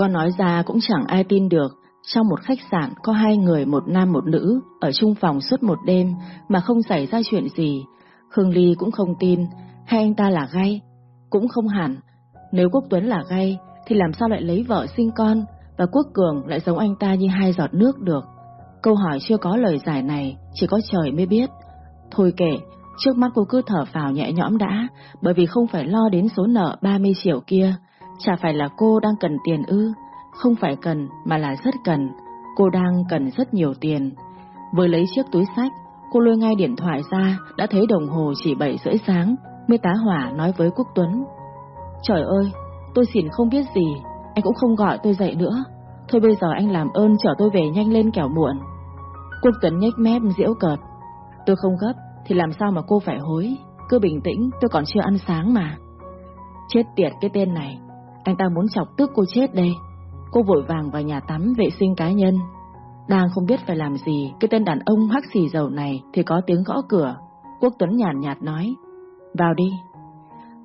Con nói ra cũng chẳng ai tin được, trong một khách sạn có hai người một nam một nữ ở chung phòng suốt một đêm mà không xảy ra chuyện gì. Hương Ly cũng không tin, hay anh ta là gay? Cũng không hẳn. Nếu Quốc Tuấn là gay thì làm sao lại lấy vợ sinh con và Quốc Cường lại giống anh ta như hai giọt nước được? Câu hỏi chưa có lời giải này, chỉ có trời mới biết. Thôi kệ, trước mắt cô cứ thở phào nhẹ nhõm đã, bởi vì không phải lo đến số nợ 30 triệu kia. Chả phải là cô đang cần tiền ư, không phải cần mà là rất cần. Cô đang cần rất nhiều tiền. Vừa lấy chiếc túi sách, cô lôi ngay điện thoại ra, đã thấy đồng hồ chỉ 7 rưỡi sáng, Mê tá hỏa nói với Quốc Tuấn. Trời ơi, tôi xỉn không biết gì, anh cũng không gọi tôi dậy nữa. Thôi bây giờ anh làm ơn chở tôi về nhanh lên kẻo muộn. Quốc Tuấn nhếch mép diễu cợt. Tôi không gấp, thì làm sao mà cô phải hối. Cứ bình tĩnh, tôi còn chưa ăn sáng mà. Chết tiệt cái tên này, anh ta muốn chọc tức cô chết đây. Cô vội vàng vào nhà tắm vệ sinh cá nhân. Đang không biết phải làm gì, cái tên đàn ông hắc xì dầu này thì có tiếng gõ cửa. Quốc Tuấn nhàn nhạt nói, vào đi.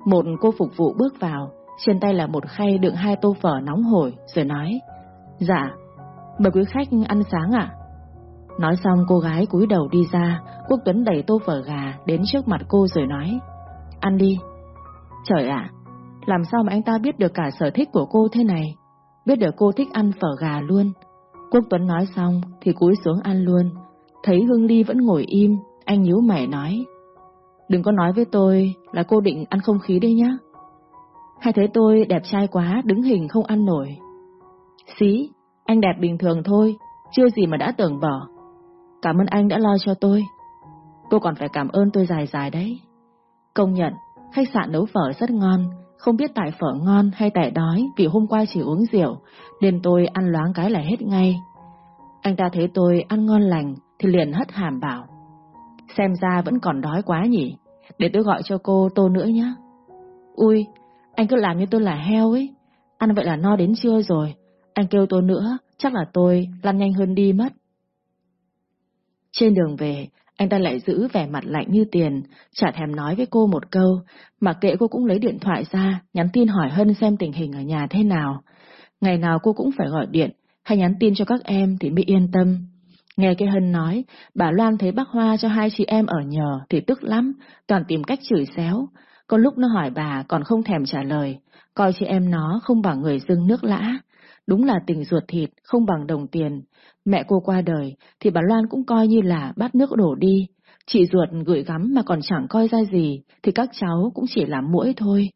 Một cô phục vụ bước vào, trên tay là một khay đựng hai tô phở nóng hổi, rồi nói, dạ, mời quý khách ăn sáng ạ. Nói xong cô gái cúi đầu đi ra, Quốc Tuấn đẩy tô phở gà đến trước mặt cô rồi nói, ăn đi. Trời ạ, làm sao mà anh ta biết được cả sở thích của cô thế này? Biết được cô thích ăn phở gà luôn. Quốc Tuấn nói xong thì cúi xuống ăn luôn. Thấy Hương Ly vẫn ngồi im, anh nhíu mày nói. Đừng có nói với tôi là cô định ăn không khí đi nhá. Hay thấy tôi đẹp trai quá, đứng hình không ăn nổi. Xí, anh đẹp bình thường thôi, chưa gì mà đã tưởng bỏ. Cảm ơn anh đã lo cho tôi. Cô còn phải cảm ơn tôi dài dài đấy. Công nhận, khách sạn nấu phở rất ngon, không biết tại phở ngon hay tại đói vì hôm qua chỉ uống rượu, nên tôi ăn loáng cái là hết ngay. Anh ta thấy tôi ăn ngon lành thì liền hất hàm bảo. Xem ra vẫn còn đói quá nhỉ, để tôi gọi cho cô tô nữa nhé. Ui, anh cứ làm như tôi là heo ấy, ăn vậy là no đến trưa rồi, anh kêu tôi nữa, chắc là tôi lăn nhanh hơn đi mất. Trên đường về, anh ta lại giữ vẻ mặt lạnh như tiền, chả thèm nói với cô một câu, mà kệ cô cũng lấy điện thoại ra, nhắn tin hỏi Hân xem tình hình ở nhà thế nào. Ngày nào cô cũng phải gọi điện, hay nhắn tin cho các em thì mới yên tâm. Nghe cái Hân nói, bà Loan thấy bác Hoa cho hai chị em ở nhờ thì tức lắm, toàn tìm cách chửi xéo. Có lúc nó hỏi bà còn không thèm trả lời, coi chị em nó không bằng người dưng nước lã. Đúng là tình ruột thịt, không bằng đồng tiền. Mẹ cô qua đời, thì bà Loan cũng coi như là bát nước đổ đi. Chị ruột gửi gắm mà còn chẳng coi ra gì, thì các cháu cũng chỉ làm mũi thôi.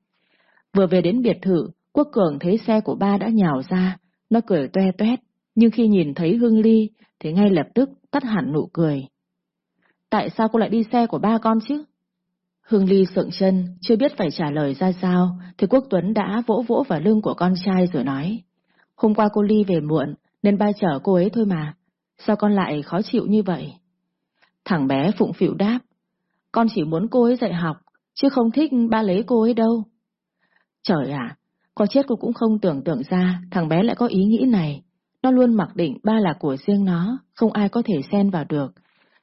Vừa về đến biệt thự, Quốc Cường thấy xe của ba đã nhào ra, nó cười toe toét, nhưng khi nhìn thấy Hương Ly, thì ngay lập tức tắt hẳn nụ cười. Tại sao cô lại đi xe của ba con chứ? Hương Ly sượng chân, chưa biết phải trả lời ra sao, thì Quốc Tuấn đã vỗ vỗ vào lưng của con trai rồi nói. Hôm qua cô Ly về muộn, nên ba chở cô ấy thôi mà. Sao con lại khó chịu như vậy? Thằng bé phụng phịu đáp. Con chỉ muốn cô ấy dạy học, chứ không thích ba lấy cô ấy đâu. Trời ạ, có chết cô cũng không tưởng tượng ra thằng bé lại có ý nghĩ này. Nó luôn mặc định ba là của riêng nó, không ai có thể xen vào được.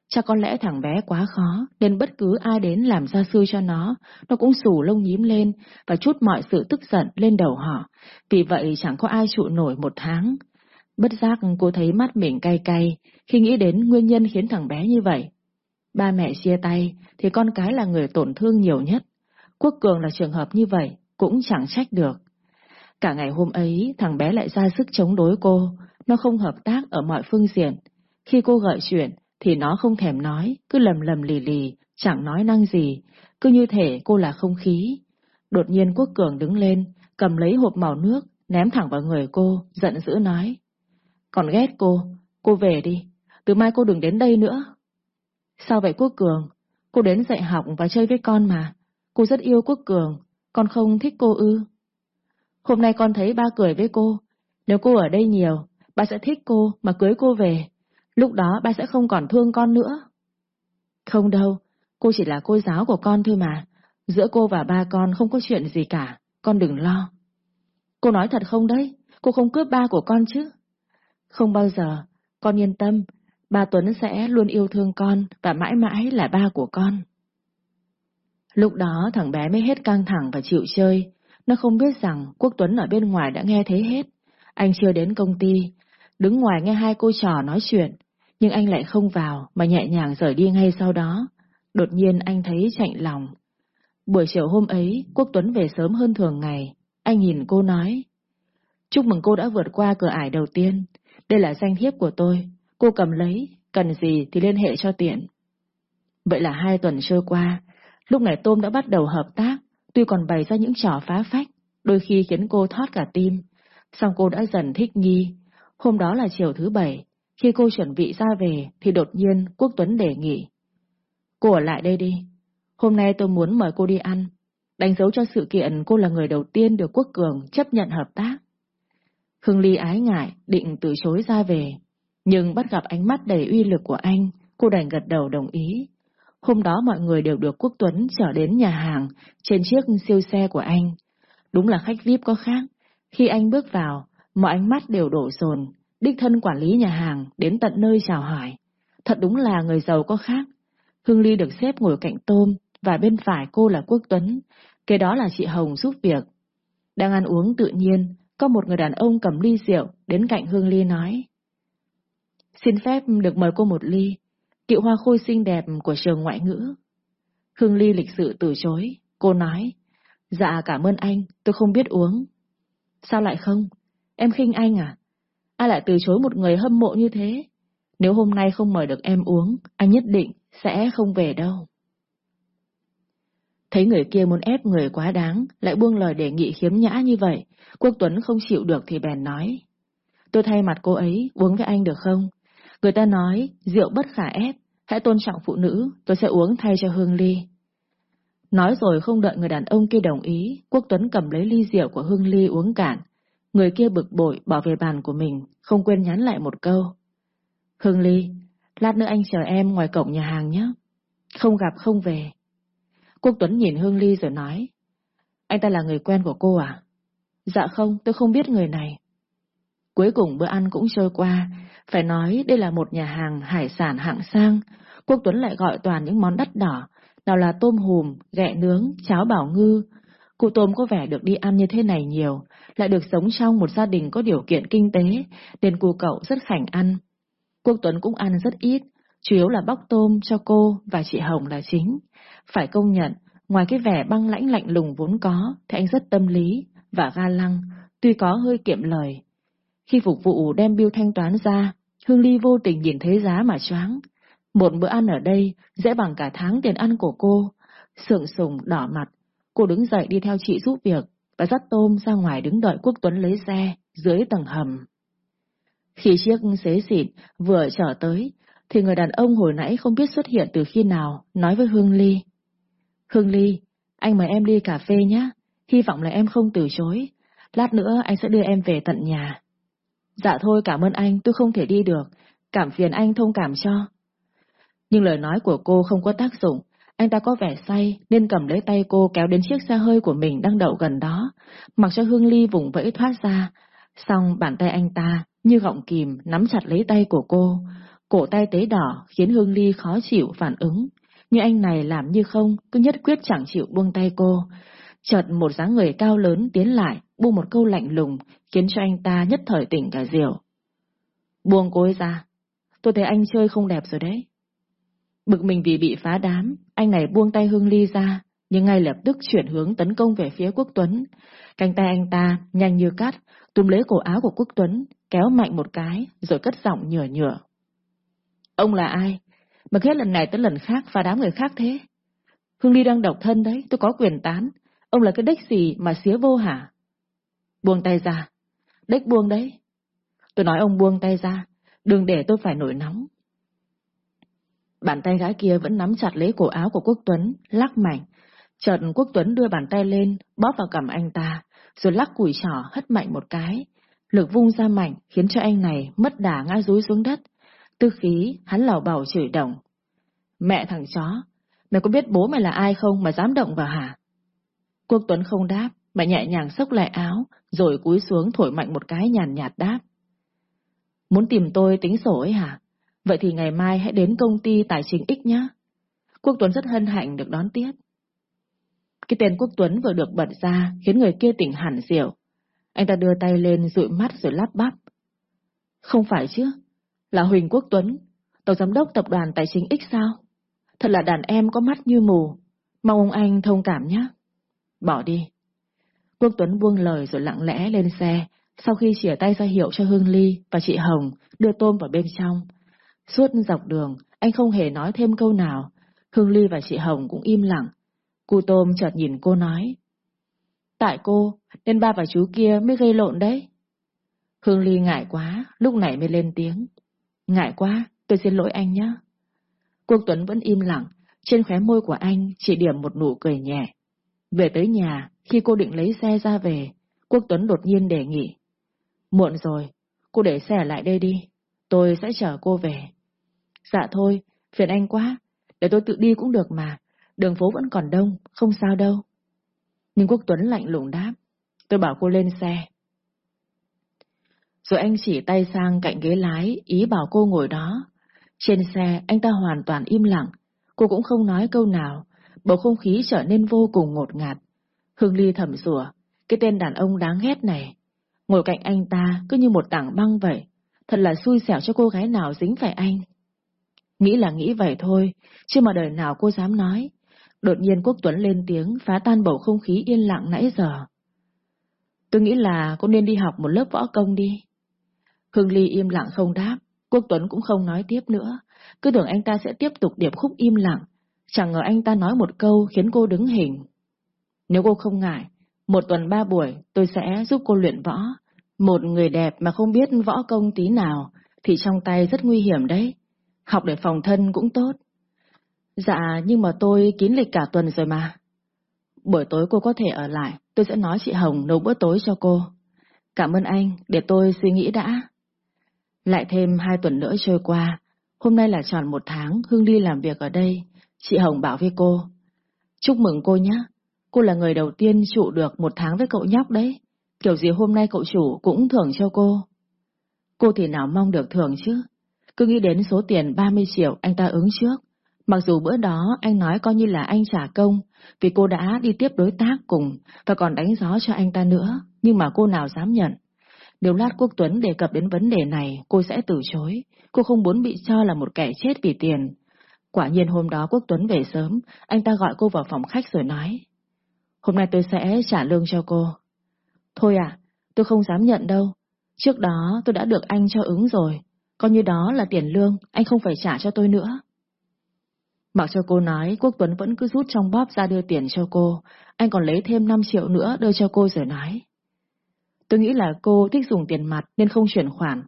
Chắc có lẽ thằng bé quá khó, nên bất cứ ai đến làm gia sư cho nó, nó cũng sù lông nhím lên và chút mọi sự tức giận lên đầu họ. Vì vậy chẳng có ai trụ nổi một tháng. Bất giác cô thấy mắt mình cay cay khi nghĩ đến nguyên nhân khiến thằng bé như vậy. Ba mẹ chia tay thì con cái là người tổn thương nhiều nhất. Quốc Cường là trường hợp như vậy, cũng chẳng trách được. Cả ngày hôm ấy, thằng bé lại ra sức chống đối cô, nó không hợp tác ở mọi phương diện. Khi cô gợi chuyện, thì nó không thèm nói, cứ lầm lầm lì lì, chẳng nói năng gì, cứ như thể cô là không khí. Đột nhiên Quốc Cường đứng lên, cầm lấy hộp màu nước, ném thẳng vào người cô, giận dữ nói. Còn ghét cô, cô về đi, từ mai cô đừng đến đây nữa. Sao vậy Quốc Cường? Cô đến dạy học và chơi với con mà. Cô rất yêu Quốc Cường, con không thích cô ư. Hôm nay con thấy ba cười với cô. Nếu cô ở đây nhiều, ba sẽ thích cô mà cưới cô về. Lúc đó ba sẽ không còn thương con nữa. Không đâu, cô chỉ là cô giáo của con thôi mà. Giữa cô và ba con không có chuyện gì cả, con đừng lo. Cô nói thật không đấy, cô không cướp ba của con chứ? Không bao giờ, con yên tâm, ba Tuấn sẽ luôn yêu thương con và mãi mãi là ba của con. Lúc đó thằng bé mới hết căng thẳng và chịu chơi, nó không biết rằng Quốc Tuấn ở bên ngoài đã nghe thấy hết. Anh chưa đến công ty, đứng ngoài nghe hai cô trò nói chuyện, nhưng anh lại không vào mà nhẹ nhàng rời đi ngay sau đó. Đột nhiên anh thấy chạnh lòng. Buổi chiều hôm ấy, Quốc Tuấn về sớm hơn thường ngày. Anh nhìn cô nói, Chúc mừng cô đã vượt qua cửa ải đầu tiên. Đây là danh thiếp của tôi. Cô cầm lấy, cần gì thì liên hệ cho tiện. Vậy là hai tuần trôi qua, lúc này Tôm đã bắt đầu hợp tác, tuy còn bày ra những trò phá phách, đôi khi khiến cô thoát cả tim. Song cô đã dần thích nghi. Hôm đó là chiều thứ bảy, khi cô chuẩn bị ra về thì đột nhiên Quốc Tuấn đề nghị. Cô ở lại đây đi. Hôm nay tôi muốn mời cô đi ăn. Đánh dấu cho sự kiện cô là người đầu tiên được Quốc Cường chấp nhận hợp tác. Hương Ly ái ngại, định từ chối ra về. Nhưng bắt gặp ánh mắt đầy uy lực của anh, cô đành gật đầu đồng ý. Hôm đó mọi người đều được Quốc Tuấn trở đến nhà hàng, trên chiếc siêu xe của anh. Đúng là khách VIP có khác. Khi anh bước vào, mọi ánh mắt đều đổ dồn, đích thân quản lý nhà hàng đến tận nơi chào hỏi. Thật đúng là người giàu có khác. Hương Ly được xếp ngồi cạnh Tôm, và bên phải cô là Quốc Tuấn, kế đó là chị Hồng giúp việc. Đang ăn uống tự nhiên, có một người đàn ông cầm ly rượu đến cạnh Hương Ly nói. Xin phép được mời cô một ly, kiệu hoa khôi xinh đẹp của trường ngoại ngữ. Hương Ly lịch sự từ chối, cô nói, dạ cảm ơn anh, tôi không biết uống. Sao lại không? Em khinh anh à? Ai lại từ chối một người hâm mộ như thế? Nếu hôm nay không mời được em uống, anh nhất định sẽ không về đâu. Thấy người kia muốn ép người quá đáng, lại buông lời đề nghị khiếm nhã như vậy, Quốc Tuấn không chịu được thì bèn nói. Tôi thay mặt cô ấy, uống với anh được không? Người ta nói, rượu bất khả ép, hãy tôn trọng phụ nữ, tôi sẽ uống thay cho Hương Ly. Nói rồi không đợi người đàn ông kia đồng ý, Quốc Tuấn cầm lấy ly rượu của Hương Ly uống cạn. Người kia bực bội bỏ về bàn của mình, không quên nhắn lại một câu. Hương Ly, lát nữa anh chờ em ngoài cổng nhà hàng nhé. Không gặp không về. Quốc Tuấn nhìn Hương Ly rồi nói. Anh ta là người quen của cô à? Dạ không, tôi không biết người này. Cuối cùng bữa ăn cũng trôi qua, phải nói đây là một nhà hàng hải sản hạng sang. Quốc Tuấn lại gọi toàn những món đắt đỏ, nào là tôm hùm, ghẹ nướng, cháo bảo ngư. Cụ tôm có vẻ được đi ăn như thế này nhiều, lại được sống trong một gia đình có điều kiện kinh tế, nên cụ cậu rất khảnh ăn. Quốc Tuấn cũng ăn rất ít, chủ yếu là bóc tôm cho cô và chị Hồng là chính. Phải công nhận, ngoài cái vẻ băng lãnh lạnh lùng vốn có, thì anh rất tâm lý và ga lăng, tuy có hơi kiệm lời. Khi phục vụ đem bill thanh toán ra, Hương Ly vô tình nhìn thấy giá mà choáng. Một bữa ăn ở đây dễ bằng cả tháng tiền ăn của cô. Sượng sùng đỏ mặt, cô đứng dậy đi theo chị giúp việc và dắt tôm ra ngoài đứng đợi Quốc Tuấn lấy xe dưới tầng hầm. Khi chiếc xế xịn vừa trở tới, thì người đàn ông hồi nãy không biết xuất hiện từ khi nào, nói với Hương Ly. Hương Ly, anh mời em đi cà phê nhé, hy vọng là em không từ chối. Lát nữa anh sẽ đưa em về tận nhà. Dạ thôi cảm ơn anh, tôi không thể đi được, cảm phiền anh thông cảm cho. Nhưng lời nói của cô không có tác dụng, anh ta có vẻ say nên cầm lấy tay cô kéo đến chiếc xe hơi của mình đang đậu gần đó, mặc cho Hương Ly vùng vẫy thoát ra. Xong bàn tay anh ta như gọng kìm nắm chặt lấy tay của cô, cổ tay tế đỏ khiến Hương Ly khó chịu phản ứng. Nhưng anh này làm như không, cứ nhất quyết chẳng chịu buông tay cô. Chợt một dáng người cao lớn tiến lại, buông một câu lạnh lùng, khiến cho anh ta nhất thời tỉnh cả diều. Buông cô ấy ra, tôi thấy anh chơi không đẹp rồi đấy. Bực mình vì bị phá đám, anh này buông tay Hương Ly ra, nhưng ngay lập tức chuyển hướng tấn công về phía Quốc Tuấn. Cánh tay anh ta, nhanh như cắt, túm lấy cổ áo của Quốc Tuấn, kéo mạnh một cái, rồi cất giọng nhửa nhửa. Ông là ai? Mà hết lần này tới lần khác và đám người khác thế? Hương Ly đang độc thân đấy, tôi có quyền tán. Ông là cái đếch gì mà xía vô hả? Buông tay ra. Đếch buông đấy. Tôi nói ông buông tay ra, đừng để tôi phải nổi nóng. Bàn tay gái kia vẫn nắm chặt lấy cổ áo của Quốc Tuấn, lắc mạnh. Chợt Quốc Tuấn đưa bàn tay lên, bóp vào cầm anh ta, rồi lắc cùi trỏ hất mạnh một cái. Lực vung ra mạnh khiến cho anh này mất đà ngã rúi xuống đất. Tư khí, hắn lào bảo chửi đồng. Mẹ thằng chó, mày có biết bố mày là ai không mà dám động vào hả? Quốc Tuấn không đáp, mà nhẹ nhàng xốc lại áo, rồi cúi xuống thổi mạnh một cái nhàn nhạt đáp. Muốn tìm tôi tính sổ ấy hả? Vậy thì ngày mai hãy đến công ty tài chính X nhé. Quốc Tuấn rất hân hạnh được đón tiếp. Cái tên Quốc Tuấn vừa được bật ra khiến người kia tỉnh hẳn diệu. Anh ta đưa tay lên dụi mắt rồi lắp bắp. Không phải chứ, là Huỳnh Quốc Tuấn, Tổng Giám đốc Tập đoàn Tài chính X sao? Thật là đàn em có mắt như mù, mong ông anh thông cảm nhé. Bỏ đi. Quốc Tuấn buông lời rồi lặng lẽ lên xe, sau khi chìa tay ra hiệu cho Hương Ly và chị Hồng đưa tôm vào bên trong. Suốt dọc đường, anh không hề nói thêm câu nào. Hương Ly và chị Hồng cũng im lặng. Cu tôm chợt nhìn cô nói. Tại cô, nên ba và chú kia mới gây lộn đấy. Hương Ly ngại quá, lúc này mới lên tiếng. Ngại quá, tôi xin lỗi anh nhé. Quốc Tuấn vẫn im lặng, trên khóe môi của anh chỉ điểm một nụ cười nhẹ. Về tới nhà, khi cô định lấy xe ra về, Quốc Tuấn đột nhiên đề nghị. Muộn rồi, cô để xe lại đây đi, tôi sẽ chở cô về. Dạ thôi, phiền anh quá, để tôi tự đi cũng được mà, đường phố vẫn còn đông, không sao đâu. Nhưng Quốc Tuấn lạnh lùng đáp, tôi bảo cô lên xe. Rồi anh chỉ tay sang cạnh ghế lái, ý bảo cô ngồi đó. Trên xe, anh ta hoàn toàn im lặng, cô cũng không nói câu nào, bầu không khí trở nên vô cùng ngột ngạt. Hương Ly thầm rủa, cái tên đàn ông đáng ghét này. Ngồi cạnh anh ta cứ như một tảng băng vậy, thật là xui xẻo cho cô gái nào dính phải anh. Nghĩ là nghĩ vậy thôi, chứ mà đời nào cô dám nói. Đột nhiên Quốc Tuấn lên tiếng phá tan bầu không khí yên lặng nãy giờ. Tôi nghĩ là cô nên đi học một lớp võ công đi. Hương Ly im lặng không đáp, Quốc Tuấn cũng không nói tiếp nữa, cứ tưởng anh ta sẽ tiếp tục điệp khúc im lặng, chẳng ngờ anh ta nói một câu khiến cô đứng hình. Nếu cô không ngại, một tuần ba buổi tôi sẽ giúp cô luyện võ. Một người đẹp mà không biết võ công tí nào thì trong tay rất nguy hiểm đấy. Học để phòng thân cũng tốt. Dạ, nhưng mà tôi kín lịch cả tuần rồi mà. Buổi tối cô có thể ở lại, tôi sẽ nói chị Hồng nấu bữa tối cho cô. Cảm ơn anh, để tôi suy nghĩ đã. Lại thêm hai tuần nữa trôi qua, hôm nay là tròn một tháng Hương đi làm việc ở đây, chị Hồng bảo với cô. Chúc mừng cô nhé, cô là người đầu tiên trụ được một tháng với cậu nhóc đấy, kiểu gì hôm nay cậu chủ cũng thưởng cho cô. Cô thì nào mong được thưởng chứ, cứ nghĩ đến số tiền 30 triệu anh ta ứng trước. Mặc dù bữa đó anh nói coi như là anh trả công, vì cô đã đi tiếp đối tác cùng và còn đánh gió cho anh ta nữa, nhưng mà cô nào dám nhận. Nếu lát Quốc Tuấn đề cập đến vấn đề này, cô sẽ từ chối. Cô không muốn bị cho là một kẻ chết vì tiền. Quả nhiên hôm đó Quốc Tuấn về sớm, anh ta gọi cô vào phòng khách rồi nói. Hôm nay tôi sẽ trả lương cho cô. Thôi à, tôi không dám nhận đâu. Trước đó tôi đã được anh cho ứng rồi. Coi như đó là tiền lương, anh không phải trả cho tôi nữa. Mặc cho cô nói, Quốc Tuấn vẫn cứ rút trong bóp ra đưa tiền cho cô. Anh còn lấy thêm 5 triệu nữa đưa cho cô rồi nói. Tôi nghĩ là cô thích dùng tiền mặt nên không chuyển khoản.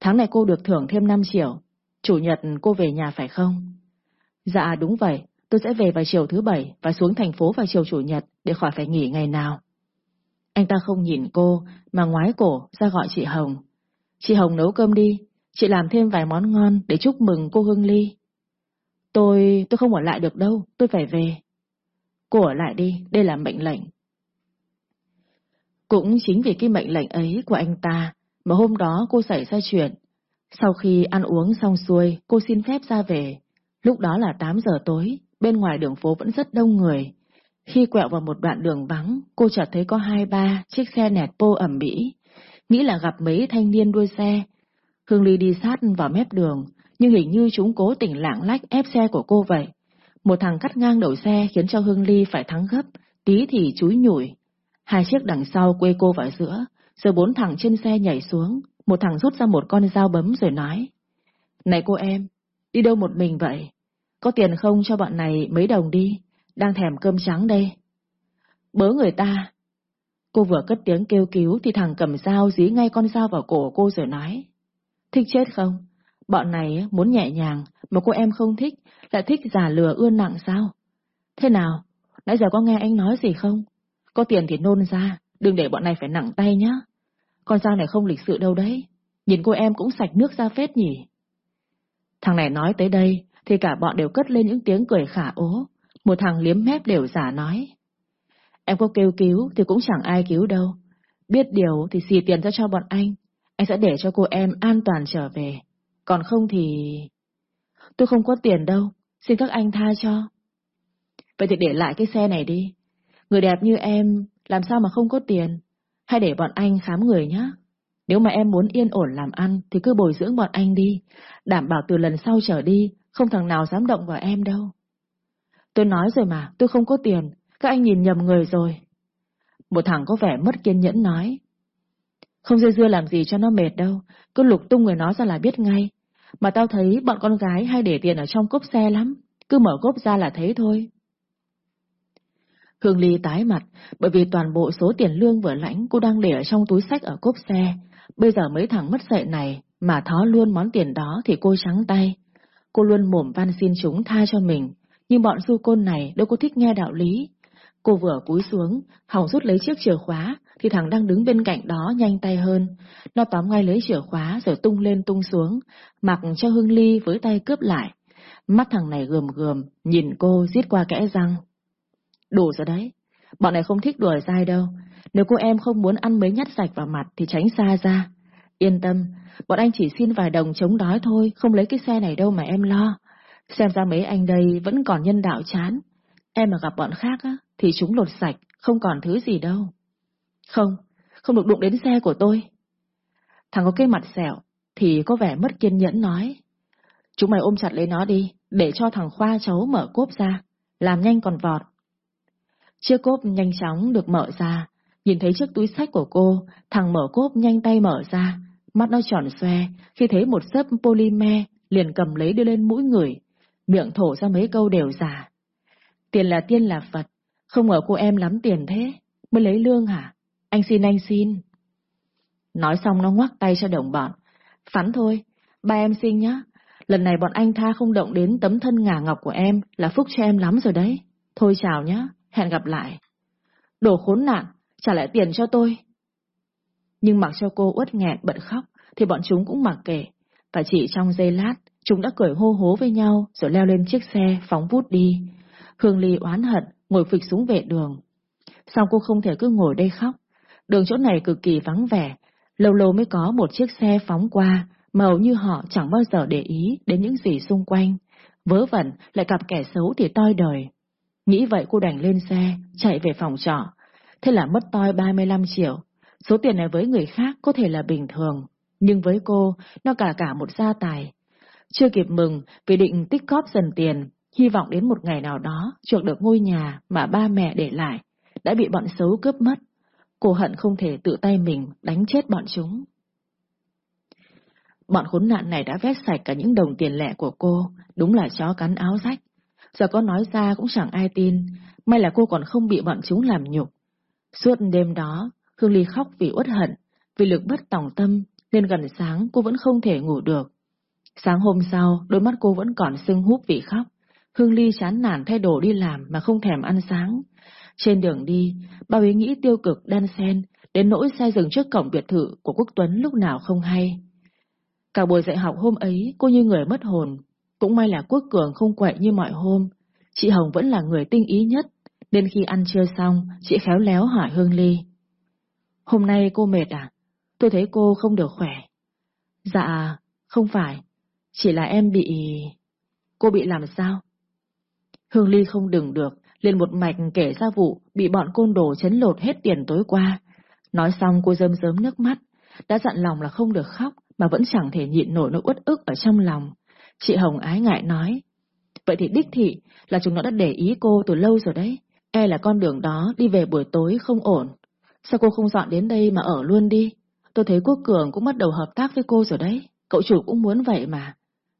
Tháng này cô được thưởng thêm 5 triệu. Chủ nhật cô về nhà phải không? Dạ đúng vậy, tôi sẽ về vào chiều thứ bảy và xuống thành phố vào chiều chủ nhật để khỏi phải nghỉ ngày nào. Anh ta không nhìn cô mà ngoái cổ ra gọi chị Hồng. Chị Hồng nấu cơm đi, chị làm thêm vài món ngon để chúc mừng cô Hương Ly. Tôi, tôi không ở lại được đâu, tôi phải về. Cô ở lại đi, đây là mệnh lệnh. Cũng chính vì cái mệnh lệnh ấy của anh ta mà hôm đó cô xảy ra chuyện. Sau khi ăn uống xong xuôi, cô xin phép ra về. Lúc đó là 8 giờ tối, bên ngoài đường phố vẫn rất đông người. Khi quẹo vào một đoạn đường vắng, cô chợt thấy có hai ba chiếc xe nẹt pô ẩm bỉ. Nghĩ là gặp mấy thanh niên đua xe. Hương Ly đi sát vào mép đường, nhưng hình như chúng cố tình lạng lách ép xe của cô vậy. Một thằng cắt ngang đầu xe khiến cho Hương Ly phải thắng gấp, tí thì chúi nhủi. Hai chiếc đằng sau quê cô vào giữa, rồi bốn thằng trên xe nhảy xuống, một thằng rút ra một con dao bấm rồi nói. Này cô em, đi đâu một mình vậy? Có tiền không cho bọn này mấy đồng đi, đang thèm cơm trắng đây. Bớ người ta. Cô vừa cất tiếng kêu cứu thì thằng cầm dao dí ngay con dao vào cổ cô rồi nói. Thích chết không? Bọn này muốn nhẹ nhàng, mà cô em không thích, lại thích giả lừa ươn nặng sao? Thế nào? Nãy giờ có nghe anh nói gì không? Có tiền thì nôn ra, đừng để bọn này phải nặng tay nhá. Con dao này không lịch sự đâu đấy. Nhìn cô em cũng sạch nước ra phết nhỉ. Thằng này nói tới đây, thì cả bọn đều cất lên những tiếng cười khả ố. Một thằng liếm mép đều giả nói. Em có kêu cứu thì cũng chẳng ai cứu đâu. Biết điều thì xì tiền ra cho bọn anh. Anh sẽ để cho cô em an toàn trở về. Còn không thì... Tôi không có tiền đâu, xin các anh tha cho. Vậy thì để lại cái xe này đi. Người đẹp như em, làm sao mà không có tiền? hay để bọn anh khám người nhé. Nếu mà em muốn yên ổn làm ăn thì cứ bồi dưỡng bọn anh đi, đảm bảo từ lần sau trở đi không thằng nào dám động vào em đâu. Tôi nói rồi mà, tôi không có tiền, các anh nhìn nhầm người rồi. Một thằng có vẻ mất kiên nhẫn nói. Không dưa dưa làm gì cho nó mệt đâu, cứ lục tung người nó ra là biết ngay. Mà tao thấy bọn con gái hay để tiền ở trong cốp xe lắm, cứ mở cốp ra là thấy thôi. Hương Ly tái mặt, bởi vì toàn bộ số tiền lương vừa lãnh cô đang để ở trong túi sách ở cốp xe. Bây giờ mấy thằng mất dạy này mà thó luôn món tiền đó thì cô trắng tay. Cô luôn mồm van xin chúng tha cho mình, nhưng bọn du côn này đâu có thích nghe đạo lý. Cô vừa cúi xuống, hỏng rút lấy chiếc chìa khóa, thì thằng đang đứng bên cạnh đó nhanh tay hơn. Nó tóm ngay lấy chìa khóa rồi tung lên tung xuống, mặc cho Hương Ly với tay cướp lại. Mắt thằng này gườm gườm, nhìn cô giết qua kẽ răng. Đủ rồi đấy, bọn này không thích đuổi dai đâu. Nếu cô em không muốn ăn mấy nhát sạch vào mặt thì tránh xa ra. Yên tâm, bọn anh chỉ xin vài đồng chống đói thôi, không lấy cái xe này đâu mà em lo. Xem ra mấy anh đây vẫn còn nhân đạo chán. Em mà gặp bọn khác á, thì chúng lột sạch, không còn thứ gì đâu. Không, không được đụng đến xe của tôi. Thằng có cái mặt sẹo, thì có vẻ mất kiên nhẫn nói. Chúng mày ôm chặt lấy nó đi, để cho thằng Khoa cháu mở cốp ra, làm nhanh còn vọt. Chiếc cốp nhanh chóng được mở ra, nhìn thấy chiếc túi sách của cô, thằng mở cốp nhanh tay mở ra, mắt nó tròn xoe, khi thấy một sấp polymer liền cầm lấy đưa lên mũi người, miệng thổ ra mấy câu đều giả. Tiền là tiên là Phật, không ngờ cô em lắm tiền thế, mới lấy lương hả? Anh xin anh xin. Nói xong nó ngoắc tay cho đồng bọn. Phắn thôi, ba em xin nhá. Lần này bọn anh tha không động đến tấm thân ngà ngọc của em là phúc cho em lắm rồi đấy. Thôi chào nhá, hẹn gặp lại. Đồ khốn nạn, trả lại tiền cho tôi. Nhưng mặc cho cô uất nghẹn bận khóc, thì bọn chúng cũng mặc kệ. Và chỉ trong giây lát, chúng đã cười hô hố với nhau rồi leo lên chiếc xe phóng vút đi. Hương Ly oán hận, ngồi phịch xuống vệ đường. Sao cô không thể cứ ngồi đây khóc? Đường chỗ này cực kỳ vắng vẻ, lâu lâu mới có một chiếc xe phóng qua, mà hầu như họ chẳng bao giờ để ý đến những gì xung quanh. Vớ vẩn lại gặp kẻ xấu thì toi đời. Nghĩ vậy cô đành lên xe, chạy về phòng trọ. Thế là mất toi 35 triệu. Số tiền này với người khác có thể là bình thường, nhưng với cô, nó cả cả một gia tài. Chưa kịp mừng vì định tích cóp dần tiền, hy vọng đến một ngày nào đó chuộc được ngôi nhà mà ba mẹ để lại, đã bị bọn xấu cướp mất. Cô hận không thể tự tay mình đánh chết bọn chúng. Bọn khốn nạn này đã vét sạch cả những đồng tiền lẻ của cô, đúng là chó cắn áo rách. Giờ có nói ra cũng chẳng ai tin, may là cô còn không bị bọn chúng làm nhục. Suốt đêm đó, Hương Ly khóc vì uất hận, vì lực bất tòng tâm, nên gần sáng cô vẫn không thể ngủ được. Sáng hôm sau, đôi mắt cô vẫn còn sưng húp vì khóc. Hương Ly chán nản thay đồ đi làm mà không thèm ăn sáng. Trên đường đi, bao ý nghĩ tiêu cực đan xen, đến nỗi xe dừng trước cổng biệt thự của Quốc Tuấn lúc nào không hay. Cả buổi dạy học hôm ấy, cô như người mất hồn. Cũng may là Quốc Cường không quậy như mọi hôm. Chị Hồng vẫn là người tinh ý nhất, nên khi ăn trưa xong, chị khéo léo hỏi Hương Ly. Hôm nay cô mệt à? Tôi thấy cô không được khỏe. Dạ, không phải. Chỉ là em bị... Cô bị làm sao? Hương Ly không đừng được, liền một mạch kể ra vụ bị bọn côn đồ chấn lột hết tiền tối qua. Nói xong cô rơm rớm nước mắt, đã dặn lòng là không được khóc mà vẫn chẳng thể nhịn nổi nỗi uất ức ở trong lòng. Chị Hồng ái ngại nói, vậy thì đích thị là chúng nó đã để ý cô từ lâu rồi đấy, e là con đường đó đi về buổi tối không ổn. Sao cô không dọn đến đây mà ở luôn đi? Tôi thấy Quốc Cường cũng bắt đầu hợp tác với cô rồi đấy, cậu chủ cũng muốn vậy mà.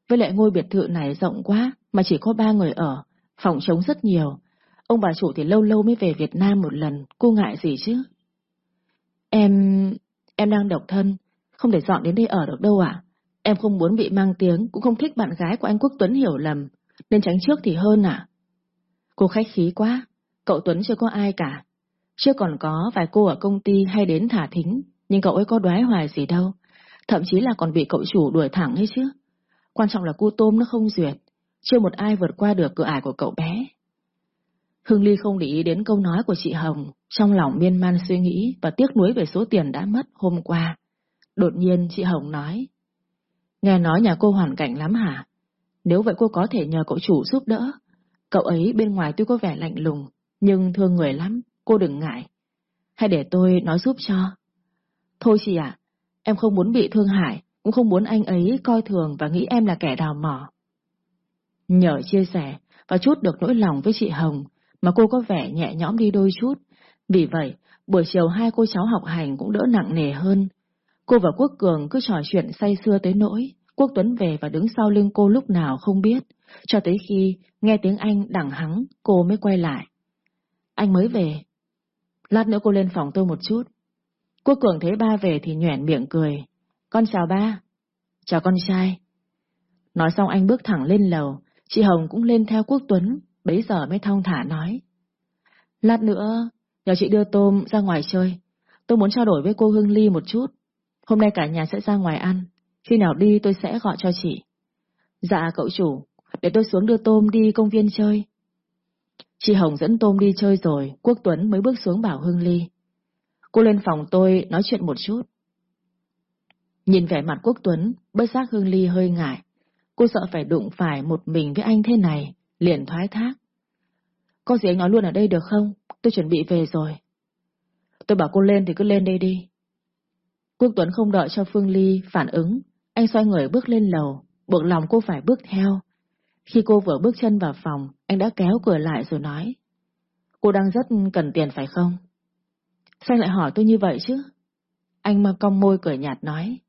Với lại ngôi biệt thự này rộng quá mà chỉ có ba người ở, phòng trống rất nhiều. Ông bà chủ thì lâu lâu mới về Việt Nam một lần, cô ngại gì chứ? Em... em đang độc thân, không thể dọn đến đây ở được đâu ạ. Em không muốn bị mang tiếng, cũng không thích bạn gái của anh Quốc Tuấn hiểu lầm, nên tránh trước thì hơn à? Cô khách khí quá, cậu Tuấn chưa có ai cả. Chưa còn có vài cô ở công ty hay đến thả thính, nhưng cậu ấy có đoái hoài gì đâu. Thậm chí là còn bị cậu chủ đuổi thẳng ấy chứ. Quan trọng là cu tôm nó không duyệt, chưa một ai vượt qua được cửa ải của cậu bé. Hương Ly không để ý đến câu nói của chị Hồng, trong lòng miên man suy nghĩ và tiếc nuối về số tiền đã mất hôm qua. Đột nhiên chị Hồng nói, Nghe nói nhà cô hoàn cảnh lắm hả? Nếu vậy cô có thể nhờ cậu chủ giúp đỡ. Cậu ấy bên ngoài tuy có vẻ lạnh lùng, nhưng thương người lắm, cô đừng ngại. hay để tôi nói giúp cho? Thôi chị ạ, em không muốn bị thương hại, cũng không muốn anh ấy coi thường và nghĩ em là kẻ đào mỏ. Nhờ chia sẻ và chút được nỗi lòng với chị Hồng mà cô có vẻ nhẹ nhõm đi đôi chút. Vì vậy, buổi chiều hai cô cháu học hành cũng đỡ nặng nề hơn. Cô và Quốc Cường cứ trò chuyện say xưa tới nỗi, Quốc Tuấn về và đứng sau lưng cô lúc nào không biết, cho tới khi nghe tiếng anh đẳng hắng, cô mới quay lại. Anh mới về. Lát nữa cô lên phòng tôi một chút. Quốc Cường thấy ba về thì nhoẻn miệng cười. Con chào ba. Chào con trai. Nói xong anh bước thẳng lên lầu, chị Hồng cũng lên theo Quốc Tuấn, bấy giờ mới thong thả nói. Lát nữa, nhờ chị đưa tôm ra ngoài chơi. Tôi muốn trao đổi với cô Hương Ly một chút. Hôm nay cả nhà sẽ ra ngoài ăn. Khi nào đi tôi sẽ gọi cho chị. Dạ cậu chủ, để tôi xuống đưa tôm đi công viên chơi. Chị Hồng dẫn tôm đi chơi rồi, Quốc Tuấn mới bước xuống bảo Hương Ly. Cô lên phòng tôi nói chuyện một chút. Nhìn vẻ mặt Quốc Tuấn, bất giác Hương Ly hơi ngại. Cô sợ phải đụng phải một mình với anh thế này, liền thoái thác. Có gì anh nói luôn ở đây được không? Tôi chuẩn bị về rồi. Tôi bảo cô lên thì cứ lên đây đi. Quốc Tuấn không đợi cho Phương Ly phản ứng, anh xoay người bước lên lầu, buộc lòng cô phải bước theo. Khi cô vừa bước chân vào phòng, anh đã kéo cửa lại rồi nói. Cô đang rất cần tiền phải không? Sao lại hỏi tôi như vậy chứ? Anh mà cong môi cười nhạt nói.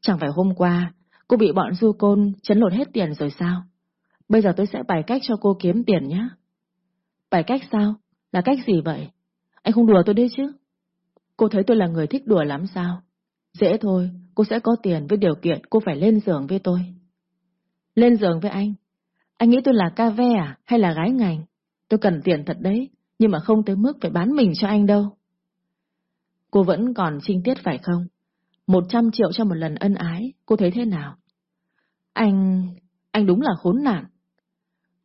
Chẳng phải hôm qua, cô bị bọn du côn chấn lột hết tiền rồi sao? Bây giờ tôi sẽ bày cách cho cô kiếm tiền nhé. Bày cách sao? Là cách gì vậy? Anh không đùa tôi đấy chứ? Cô thấy tôi là người thích đùa lắm sao? Dễ thôi, cô sẽ có tiền với điều kiện cô phải lên giường với tôi. Lên giường với anh? Anh nghĩ tôi là ca ve à? Hay là gái ngành? Tôi cần tiền thật đấy, nhưng mà không tới mức phải bán mình cho anh đâu. Cô vẫn còn trinh tiết phải không? Một trăm triệu cho một lần ân ái, cô thấy thế nào? Anh... anh đúng là khốn nạn.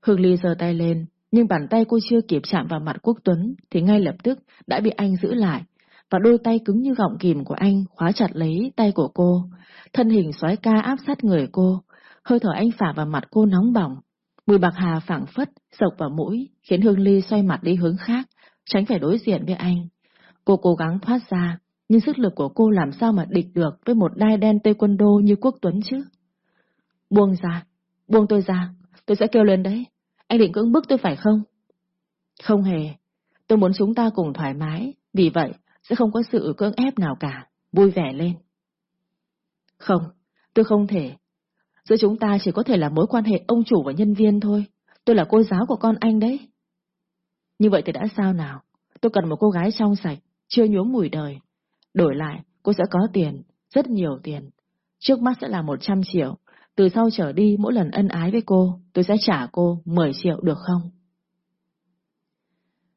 Hương Ly giơ tay lên, nhưng bàn tay cô chưa kịp chạm vào mặt Quốc Tuấn thì ngay lập tức đã bị anh giữ lại, và đôi tay cứng như gọng kìm của anh khóa chặt lấy tay của cô, thân hình xoái ca áp sát người cô, hơi thở anh phả vào mặt cô nóng bỏng. Mùi bạc hà phảng phất, sộc vào mũi, khiến Hương Ly xoay mặt đi hướng khác, tránh phải đối diện với anh. Cô cố gắng thoát ra, nhưng sức lực của cô làm sao mà địch được với một đai đen tây quân đô như Quốc Tuấn chứ? Buông ra, buông tôi ra, tôi sẽ kêu lên đấy. Anh định cưỡng bức tôi phải không? Không hề, tôi muốn chúng ta cùng thoải mái, vì vậy sẽ không có sự cưỡng ép nào cả, vui vẻ lên. Không, tôi không thể. Giữa chúng ta chỉ có thể là mối quan hệ ông chủ và nhân viên thôi. Tôi là cô giáo của con anh đấy. Như vậy thì đã sao nào? Tôi cần một cô gái trong sạch, chưa nhuốm mùi đời. Đổi lại, cô sẽ có tiền, rất nhiều tiền. Trước mắt sẽ là 100 triệu. Từ sau trở đi, mỗi lần ân ái với cô, tôi sẽ trả cô 10 triệu được không?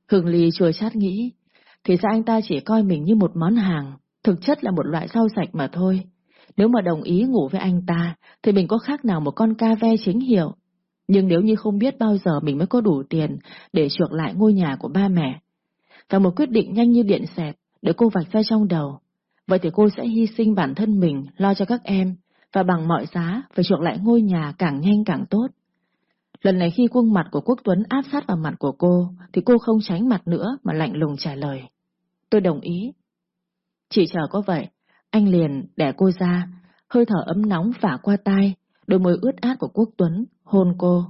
Hường Ly chua chát nghĩ, thì ra anh ta chỉ coi mình như một món hàng, thực chất là một loại rau sạch mà thôi. Nếu mà đồng ý ngủ với anh ta, thì mình có khác nào một con ca ve chính hiệu. Nhưng nếu như không biết bao giờ mình mới có đủ tiền để chuộc lại ngôi nhà của ba mẹ, và một quyết định nhanh như điện xẹt để cô vạch ra trong đầu, vậy thì cô sẽ hy sinh bản thân mình lo cho các em, và bằng mọi giá phải chuộc lại ngôi nhà càng nhanh càng tốt. Lần này khi khuôn mặt của Quốc Tuấn áp sát vào mặt của cô, thì cô không tránh mặt nữa mà lạnh lùng trả lời. Tôi đồng ý. Chỉ chờ có vậy, anh liền đẻ cô ra, hơi thở ấm nóng phả qua tai, đôi môi ướt át của Quốc Tuấn, hôn cô.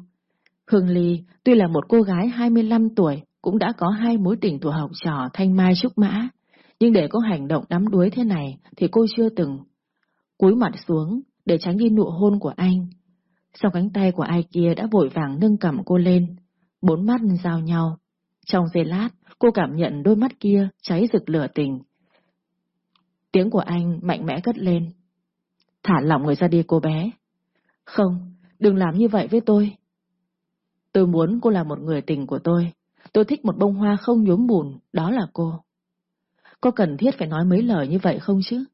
Hương Ly, tuy là một cô gái 25 tuổi, cũng đã có hai mối tình tuổi học trò thanh mai trúc mã, nhưng để có hành động đắm đuối thế này thì cô chưa từng. Cúi mặt xuống để tránh đi nụ hôn của anh. Sau cánh tay của ai kia đã vội vàng nâng cầm cô lên, bốn mắt giao nhau. Trong giây lát, cô cảm nhận đôi mắt kia cháy rực lửa tình. Tiếng của anh mạnh mẽ cất lên. Thả lỏng người ra đi cô bé. Không, đừng làm như vậy với tôi. Tôi muốn cô là một người tình của tôi. Tôi thích một bông hoa không nhuốm bùn, đó là cô. Có cần thiết phải nói mấy lời như vậy không chứ?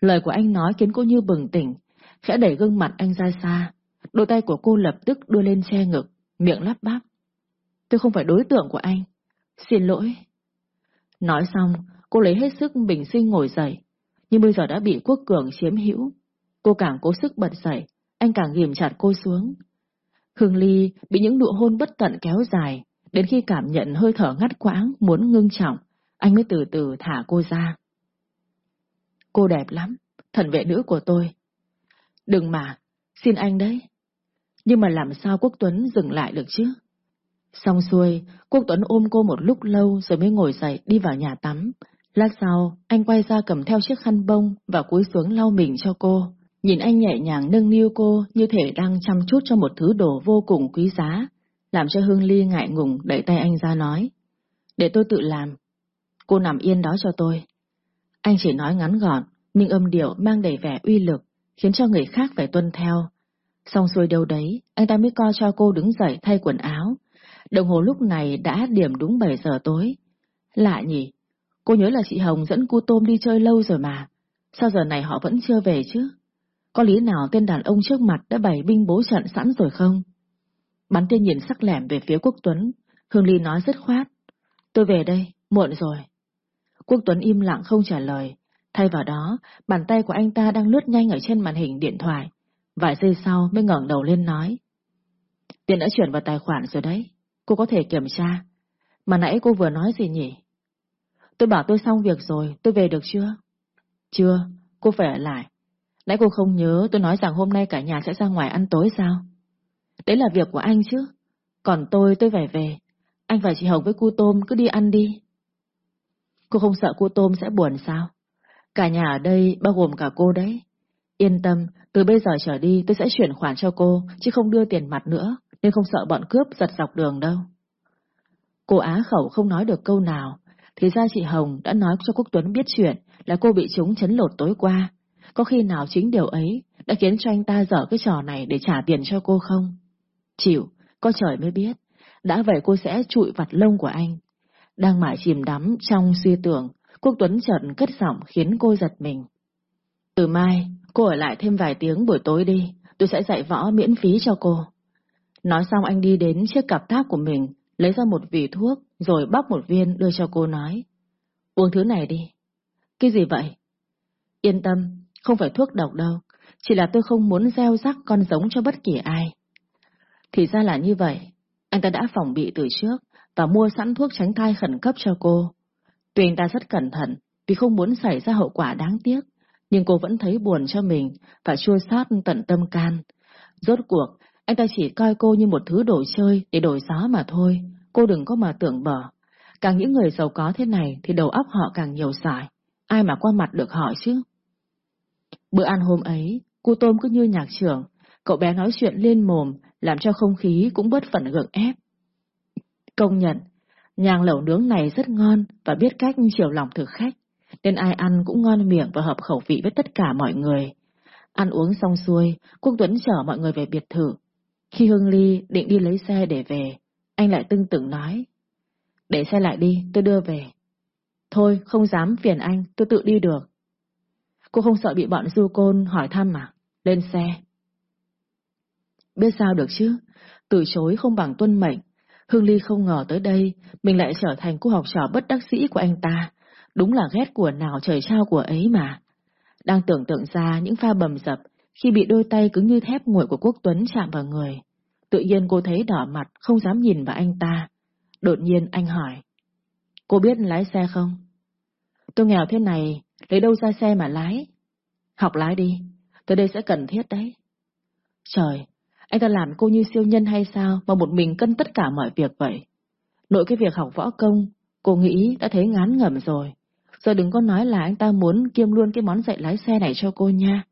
Lời của anh nói khiến cô như bừng tỉnh, khẽ đẩy gương mặt anh ra xa. Đôi tay của cô lập tức đưa lên che ngực, miệng lắp bắp. Tôi không phải đối tượng của anh. Xin lỗi. Nói xong, cô lấy hết sức bình sinh ngồi dậy, nhưng bây giờ đã bị quốc cường chiếm hữu. Cô càng cố sức bật dậy, anh càng ghim chặt cô xuống. Hương Ly bị những nụ hôn bất tận kéo dài, đến khi cảm nhận hơi thở ngắt quãng muốn ngưng trọng, anh mới từ từ thả cô ra. Cô đẹp lắm, thần vệ nữ của tôi. Đừng mà, xin anh đấy. Nhưng mà làm sao Quốc Tuấn dừng lại được chứ? Xong xuôi, Quốc Tuấn ôm cô một lúc lâu rồi mới ngồi dậy đi vào nhà tắm. Lát sau, anh quay ra cầm theo chiếc khăn bông và cúi xuống lau mình cho cô. Nhìn anh nhẹ nhàng nâng niu cô như thể đang chăm chút cho một thứ đồ vô cùng quý giá, làm cho Hương Ly ngại ngùng đẩy tay anh ra nói. Để tôi tự làm. Cô nằm yên đó cho tôi. Anh chỉ nói ngắn gọn, nhưng âm điệu mang đầy vẻ uy lực, khiến cho người khác phải tuân theo. Xong xuôi đâu đấy, anh ta mới co cho cô đứng dậy thay quần áo. Đồng hồ lúc này đã điểm đúng 7 giờ tối. Lạ nhỉ, cô nhớ là chị Hồng dẫn cô Tôm đi chơi lâu rồi mà. Sao giờ này họ vẫn chưa về chứ? Có lý nào tên đàn ông trước mặt đã bày binh bố trận sẵn rồi không? Bắn tên nhìn sắc lẻm về phía Quốc Tuấn, Hương Ly nói rất khoát. Tôi về đây, muộn rồi. Quốc Tuấn im lặng không trả lời. Thay vào đó, bàn tay của anh ta đang lướt nhanh ở trên màn hình điện thoại. Vài giây sau mới ngẩng đầu lên nói. Tiền đã chuyển vào tài khoản rồi đấy. Cô có thể kiểm tra. Mà nãy cô vừa nói gì nhỉ? Tôi bảo tôi xong việc rồi, tôi về được chưa? Chưa, cô phải ở lại. Nãy cô không nhớ tôi nói rằng hôm nay cả nhà sẽ ra ngoài ăn tối sao? Đấy là việc của anh chứ. Còn tôi, tôi phải về. Anh và chị Hồng với cô Tôm cứ đi ăn đi. Cô không sợ cô Tôm sẽ buồn sao? Cả nhà ở đây bao gồm cả cô đấy. Yên tâm, từ bây giờ trở đi tôi sẽ chuyển khoản cho cô, chứ không đưa tiền mặt nữa, nên không sợ bọn cướp giật dọc đường đâu. Cô á khẩu không nói được câu nào, thì ra chị Hồng đã nói cho Quốc Tuấn biết chuyện là cô bị chúng chấn lột tối qua. Có khi nào chính điều ấy đã khiến cho anh ta dở cái trò này để trả tiền cho cô không? Chịu, có trời mới biết. Đã vậy cô sẽ trụi vặt lông của anh. Đang mãi chìm đắm trong suy tưởng, Quốc Tuấn chợt cất giọng khiến cô giật mình. Từ mai, cô ở lại thêm vài tiếng buổi tối đi, tôi sẽ dạy võ miễn phí cho cô. Nói xong anh đi đến chiếc cặp tháp của mình, lấy ra một vỉ thuốc, rồi bóc một viên đưa cho cô nói. Uống thứ này đi. Cái gì vậy? Yên tâm, không phải thuốc độc đâu, chỉ là tôi không muốn gieo rắc con giống cho bất kỳ ai. Thì ra là như vậy, anh ta đã phòng bị từ trước và mua sẵn thuốc tránh thai khẩn cấp cho cô. Tuy anh ta rất cẩn thận vì không muốn xảy ra hậu quả đáng tiếc, nhưng cô vẫn thấy buồn cho mình và chua xót tận tâm can. Rốt cuộc, anh ta chỉ coi cô như một thứ đồ chơi để đổi gió mà thôi, cô đừng có mà tưởng bở. Càng những người giàu có thế này thì đầu óc họ càng nhiều sải, ai mà qua mặt được họ chứ. Bữa ăn hôm ấy, cô Tôm cứ như nhạc trưởng, cậu bé nói chuyện lên mồm, làm cho không khí cũng bớt phần gượng ép. Công nhận, nhàng lẩu nướng này rất ngon và biết cách chiều lòng thực khách, nên ai ăn cũng ngon miệng và hợp khẩu vị với tất cả mọi người. Ăn uống xong xuôi, Quốc Tuấn chở mọi người về biệt thự. Khi Hương Ly định đi lấy xe để về, anh lại tưng tưởng nói. Để xe lại đi, tôi đưa về. Thôi, không dám phiền anh, tôi tự đi được. Cô không sợ bị bọn du côn hỏi thăm mà. Lên xe. Biết sao được chứ, từ chối không bằng tuân mệnh. Hương Ly không ngờ tới đây, mình lại trở thành cô học trò bất đắc sĩ của anh ta. Đúng là ghét của nào trời trao của ấy mà. Đang tưởng tượng ra những pha bầm dập khi bị đôi tay cứng như thép nguội của Quốc Tuấn chạm vào người. Tự nhiên cô thấy đỏ mặt, không dám nhìn vào anh ta. Đột nhiên anh hỏi. Cô biết lái xe không? Tôi nghèo thế này, lấy đâu ra xe mà lái? Học lái đi, tới đây sẽ cần thiết đấy. Trời, anh ta làm cô như siêu nhân hay sao mà một mình cân tất cả mọi việc vậy? Nội cái việc học võ công, cô nghĩ đã thấy ngán ngẩm rồi. Giờ đừng có nói là anh ta muốn kiêm luôn cái món dạy lái xe này cho cô nha.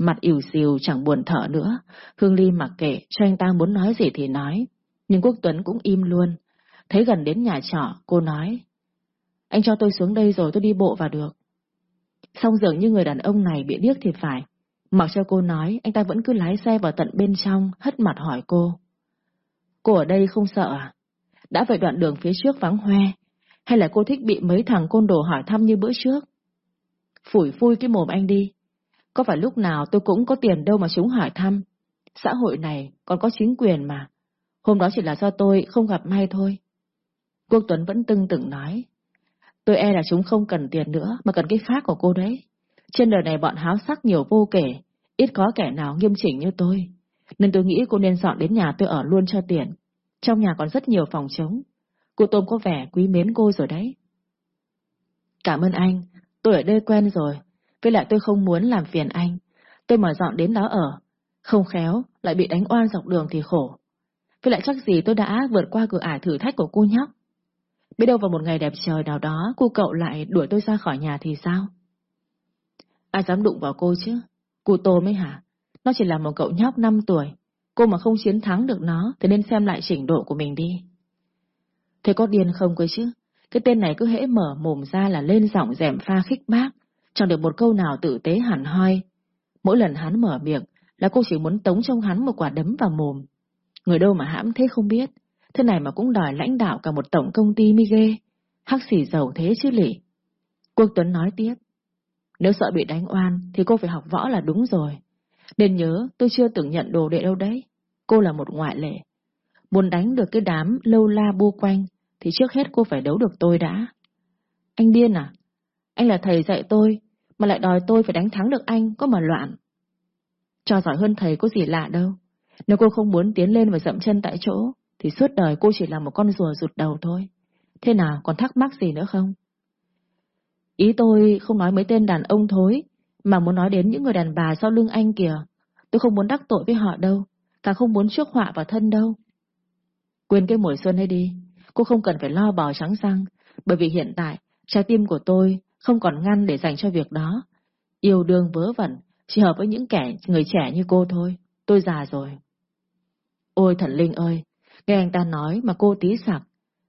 Mặt ỉu xìu chẳng buồn thở nữa, Hương Ly mặc kệ cho anh ta muốn nói gì thì nói. Nhưng Quốc Tuấn cũng im luôn. Thấy gần đến nhà trọ, cô nói. Anh cho tôi xuống đây rồi tôi đi bộ vào được. Xong dường như người đàn ông này bị điếc thì phải. Mặc cho cô nói, anh ta vẫn cứ lái xe vào tận bên trong, hất mặt hỏi cô. Cô ở đây không sợ à? Đã vậy đoạn đường phía trước vắng hoe, hay là cô thích bị mấy thằng côn đồ hỏi thăm như bữa trước? Phủi phui cái mồm anh đi. Có phải lúc nào tôi cũng có tiền đâu mà chúng hỏi thăm. Xã hội này còn có chính quyền mà. Hôm đó chỉ là do tôi không gặp may thôi. Quốc Tuấn vẫn tưng từng nói. Tôi e là chúng không cần tiền nữa, mà cần cái phát của cô đấy. Trên đời này bọn háo sắc nhiều vô kể, ít có kẻ nào nghiêm chỉnh như tôi. Nên tôi nghĩ cô nên dọn đến nhà tôi ở luôn cho tiền. Trong nhà còn rất nhiều phòng trống. Cô Tôm có vẻ quý mến cô rồi đấy. Cảm ơn anh, tôi ở đây quen rồi, với lại tôi không muốn làm phiền anh. Tôi mà dọn đến đó ở, không khéo, lại bị đánh oan dọc đường thì khổ. Với lại chắc gì tôi đã vượt qua cửa ải thử thách của cô nhóc. Biết đâu vào một ngày đẹp trời nào đó, cô cậu lại đuổi tôi ra khỏi nhà thì sao? Ai dám đụng vào cô chứ? Cô Tô mới hả? Nó chỉ là một cậu nhóc 5 tuổi. Cô mà không chiến thắng được nó, thì nên xem lại trình độ của mình đi. Thế có điên không cơ chứ? Cái tên này cứ hễ mở mồm ra là lên giọng dèm pha khích bác, chẳng được một câu nào tử tế hẳn hoi. Mỗi lần hắn mở miệng là cô chỉ muốn tống trong hắn một quả đấm vào mồm. Người đâu mà hãm thế không biết, thế này mà cũng đòi lãnh đạo cả một tổng công ty mi ghê. Hắc xỉ giàu thế chứ lỉ. Quốc Tuấn nói tiếp. Nếu sợ bị đánh oan thì cô phải học võ là đúng rồi. Nên nhớ tôi chưa từng nhận đồ đệ đâu đấy. Cô là một ngoại lệ. Muốn đánh được cái đám lâu la bu quanh thì trước hết cô phải đấu được tôi đã. Anh điên à? Anh là thầy dạy tôi, mà lại đòi tôi phải đánh thắng được anh, có mà loạn. Cho giỏi hơn thầy có gì lạ đâu. Nếu cô không muốn tiến lên và dậm chân tại chỗ, thì suốt đời cô chỉ là một con rùa rụt đầu thôi. Thế nào, còn thắc mắc gì nữa không? Ý tôi không nói mấy tên đàn ông thối, mà muốn nói đến những người đàn bà sau lưng anh kìa. Tôi không muốn đắc tội với họ đâu, càng không muốn chuốc họa vào thân đâu. Quên cái mùa xuân ấy đi, cô không cần phải lo bò trắng răng, bởi vì hiện tại, trái tim của tôi không còn ngăn để dành cho việc đó. Yêu đương vớ vẩn, chỉ hợp với những kẻ người trẻ như cô thôi, tôi già rồi. Ôi thần linh ơi, nghe anh ta nói mà cô tí sặc,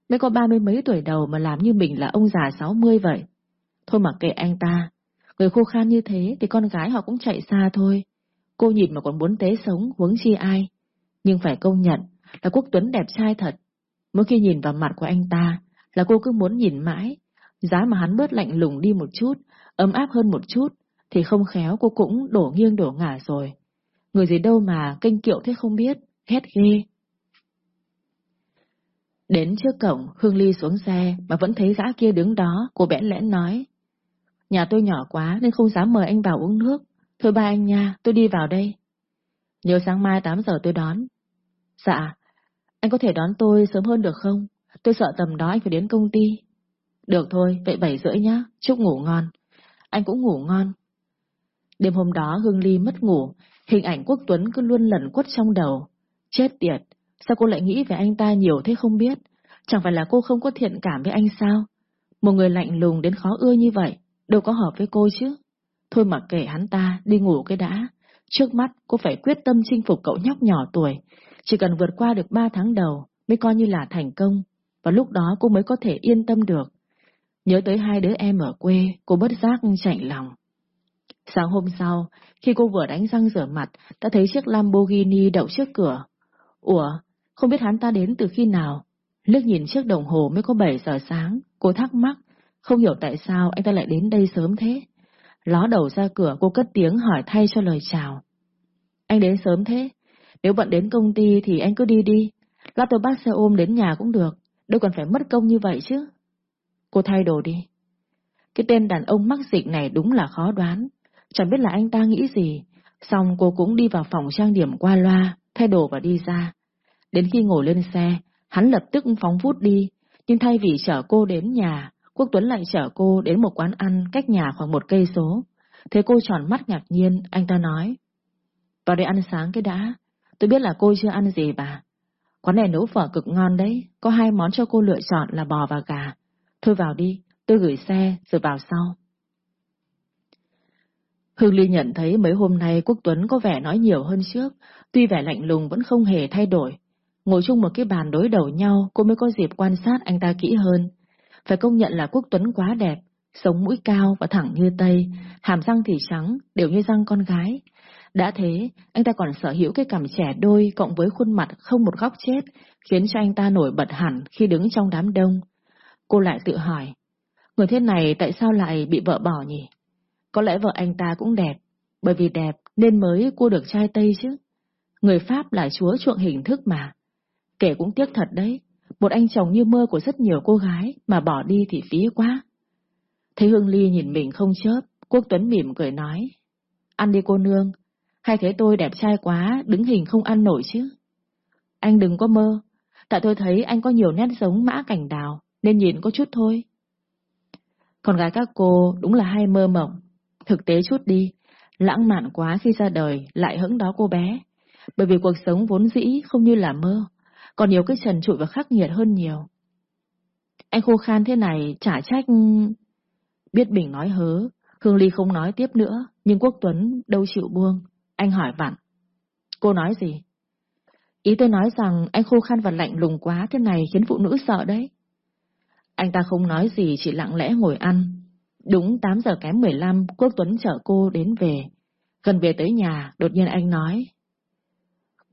mới có ba mươi mấy tuổi đầu mà làm như mình là ông già sáu mươi vậy. Thôi mặc kệ anh ta, người khô khan như thế thì con gái họ cũng chạy xa thôi. Cô nhìn mà còn muốn tế sống, huống chi ai. Nhưng phải công nhận là Quốc Tuấn đẹp trai thật. Mỗi khi nhìn vào mặt của anh ta là cô cứ muốn nhìn mãi. Giá mà hắn bớt lạnh lùng đi một chút, ấm áp hơn một chút, thì không khéo cô cũng đổ nghiêng đổ ngả rồi. Người gì đâu mà kênh kiệu thế không biết, hét ghê. Đến trước cổng, Hương Ly xuống xe mà vẫn thấy gã kia đứng đó, cô bẽn lẽn nói. Nhà tôi nhỏ quá nên không dám mời anh vào uống nước. Thôi ba anh nha, tôi đi vào đây. Nhớ sáng mai 8 giờ tôi đón. Dạ, anh có thể đón tôi sớm hơn được không? Tôi sợ tầm đó anh phải đến công ty. Được thôi, vậy bảy rưỡi nhá, chúc ngủ ngon. Anh cũng ngủ ngon. Đêm hôm đó Hương Ly mất ngủ, hình ảnh Quốc Tuấn cứ luôn lẩn quất trong đầu. Chết tiệt, sao cô lại nghĩ về anh ta nhiều thế không biết? Chẳng phải là cô không có thiện cảm với anh sao? Một người lạnh lùng đến khó ưa như vậy, đâu có hợp với cô chứ. Thôi mà kể hắn ta, đi ngủ cái đã. Trước mắt, cô phải quyết tâm chinh phục cậu nhóc nhỏ tuổi. Chỉ cần vượt qua được ba tháng đầu, mới coi như là thành công. Và lúc đó cô mới có thể yên tâm được. Nhớ tới hai đứa em ở quê, cô bất giác chạy lòng. Sáng hôm sau, khi cô vừa đánh răng rửa mặt, đã thấy chiếc Lamborghini đậu trước cửa. Ủa, không biết hắn ta đến từ khi nào? Liếc nhìn chiếc đồng hồ mới có 7 giờ sáng, cô thắc mắc, không hiểu tại sao anh ta lại đến đây sớm thế. Ló đầu ra cửa cô cất tiếng hỏi thay cho lời chào. Anh đến sớm thế, nếu bận đến công ty thì anh cứ đi đi, lát tôi bắt xe ôm đến nhà cũng được, đâu cần phải mất công như vậy chứ. Cô thay đồ đi. Cái tên đàn ông mắc dịch này đúng là khó đoán, chẳng biết là anh ta nghĩ gì. Xong cô cũng đi vào phòng trang điểm qua loa, thay đồ và đi ra. Đến khi ngồi lên xe, hắn lập tức phóng vút đi, nhưng thay vì chở cô đến nhà, Quốc Tuấn lại chở cô đến một quán ăn cách nhà khoảng một cây số. Thế cô tròn mắt ngạc nhiên, anh ta nói. Vào đây ăn sáng cái đã, tôi biết là cô chưa ăn gì bà. Quán này nấu phở cực ngon đấy, có hai món cho cô lựa chọn là bò và gà. Thôi vào đi, tôi gửi xe rồi vào sau. Hương Ly nhận thấy mấy hôm nay Quốc Tuấn có vẻ nói nhiều hơn trước, tuy vẻ lạnh lùng vẫn không hề thay đổi. Ngồi chung một cái bàn đối đầu nhau, cô mới có dịp quan sát anh ta kỹ hơn. Phải công nhận là Quốc Tuấn quá đẹp, sống mũi cao và thẳng như Tây, hàm răng thì trắng, đều như răng con gái. Đã thế, anh ta còn sở hữu cái cằm trẻ đôi cộng với khuôn mặt không một góc chết, khiến cho anh ta nổi bật hẳn khi đứng trong đám đông. Cô lại tự hỏi, người thế này tại sao lại bị vợ bỏ nhỉ? Có lẽ vợ anh ta cũng đẹp, bởi vì đẹp nên mới cua được trai Tây chứ. Người Pháp là chúa chuộng hình thức mà. Kể cũng tiếc thật đấy, một anh chồng như mơ của rất nhiều cô gái mà bỏ đi thì phí quá. Thấy Hương Ly nhìn mình không chớp, Quốc Tuấn mỉm cười nói. Ăn đi cô nương, hay thế tôi đẹp trai quá, đứng hình không ăn nổi chứ. Anh đừng có mơ, tại tôi thấy anh có nhiều nét giống mã cảnh đào, nên nhìn có chút thôi. Con gái các cô đúng là hay mơ mộng. Thực tế chút đi, lãng mạn quá khi ra đời lại hững đó cô bé. Bởi vì cuộc sống vốn dĩ không như là mơ, còn nhiều cái trần trụi và khắc nghiệt hơn nhiều. Anh khô khan thế này chả trách... Biết Bình nói hớ, Hương Ly không nói tiếp nữa, nhưng Quốc Tuấn đâu chịu buông. Anh hỏi vặn. Cô nói gì? Ý tôi nói rằng anh khô khan và lạnh lùng quá thế này khiến phụ nữ sợ đấy. Anh ta không nói gì chỉ lặng lẽ ngồi ăn. Đúng 8 giờ kém 15, Quốc Tuấn chở cô đến về. Gần về tới nhà, đột nhiên anh nói.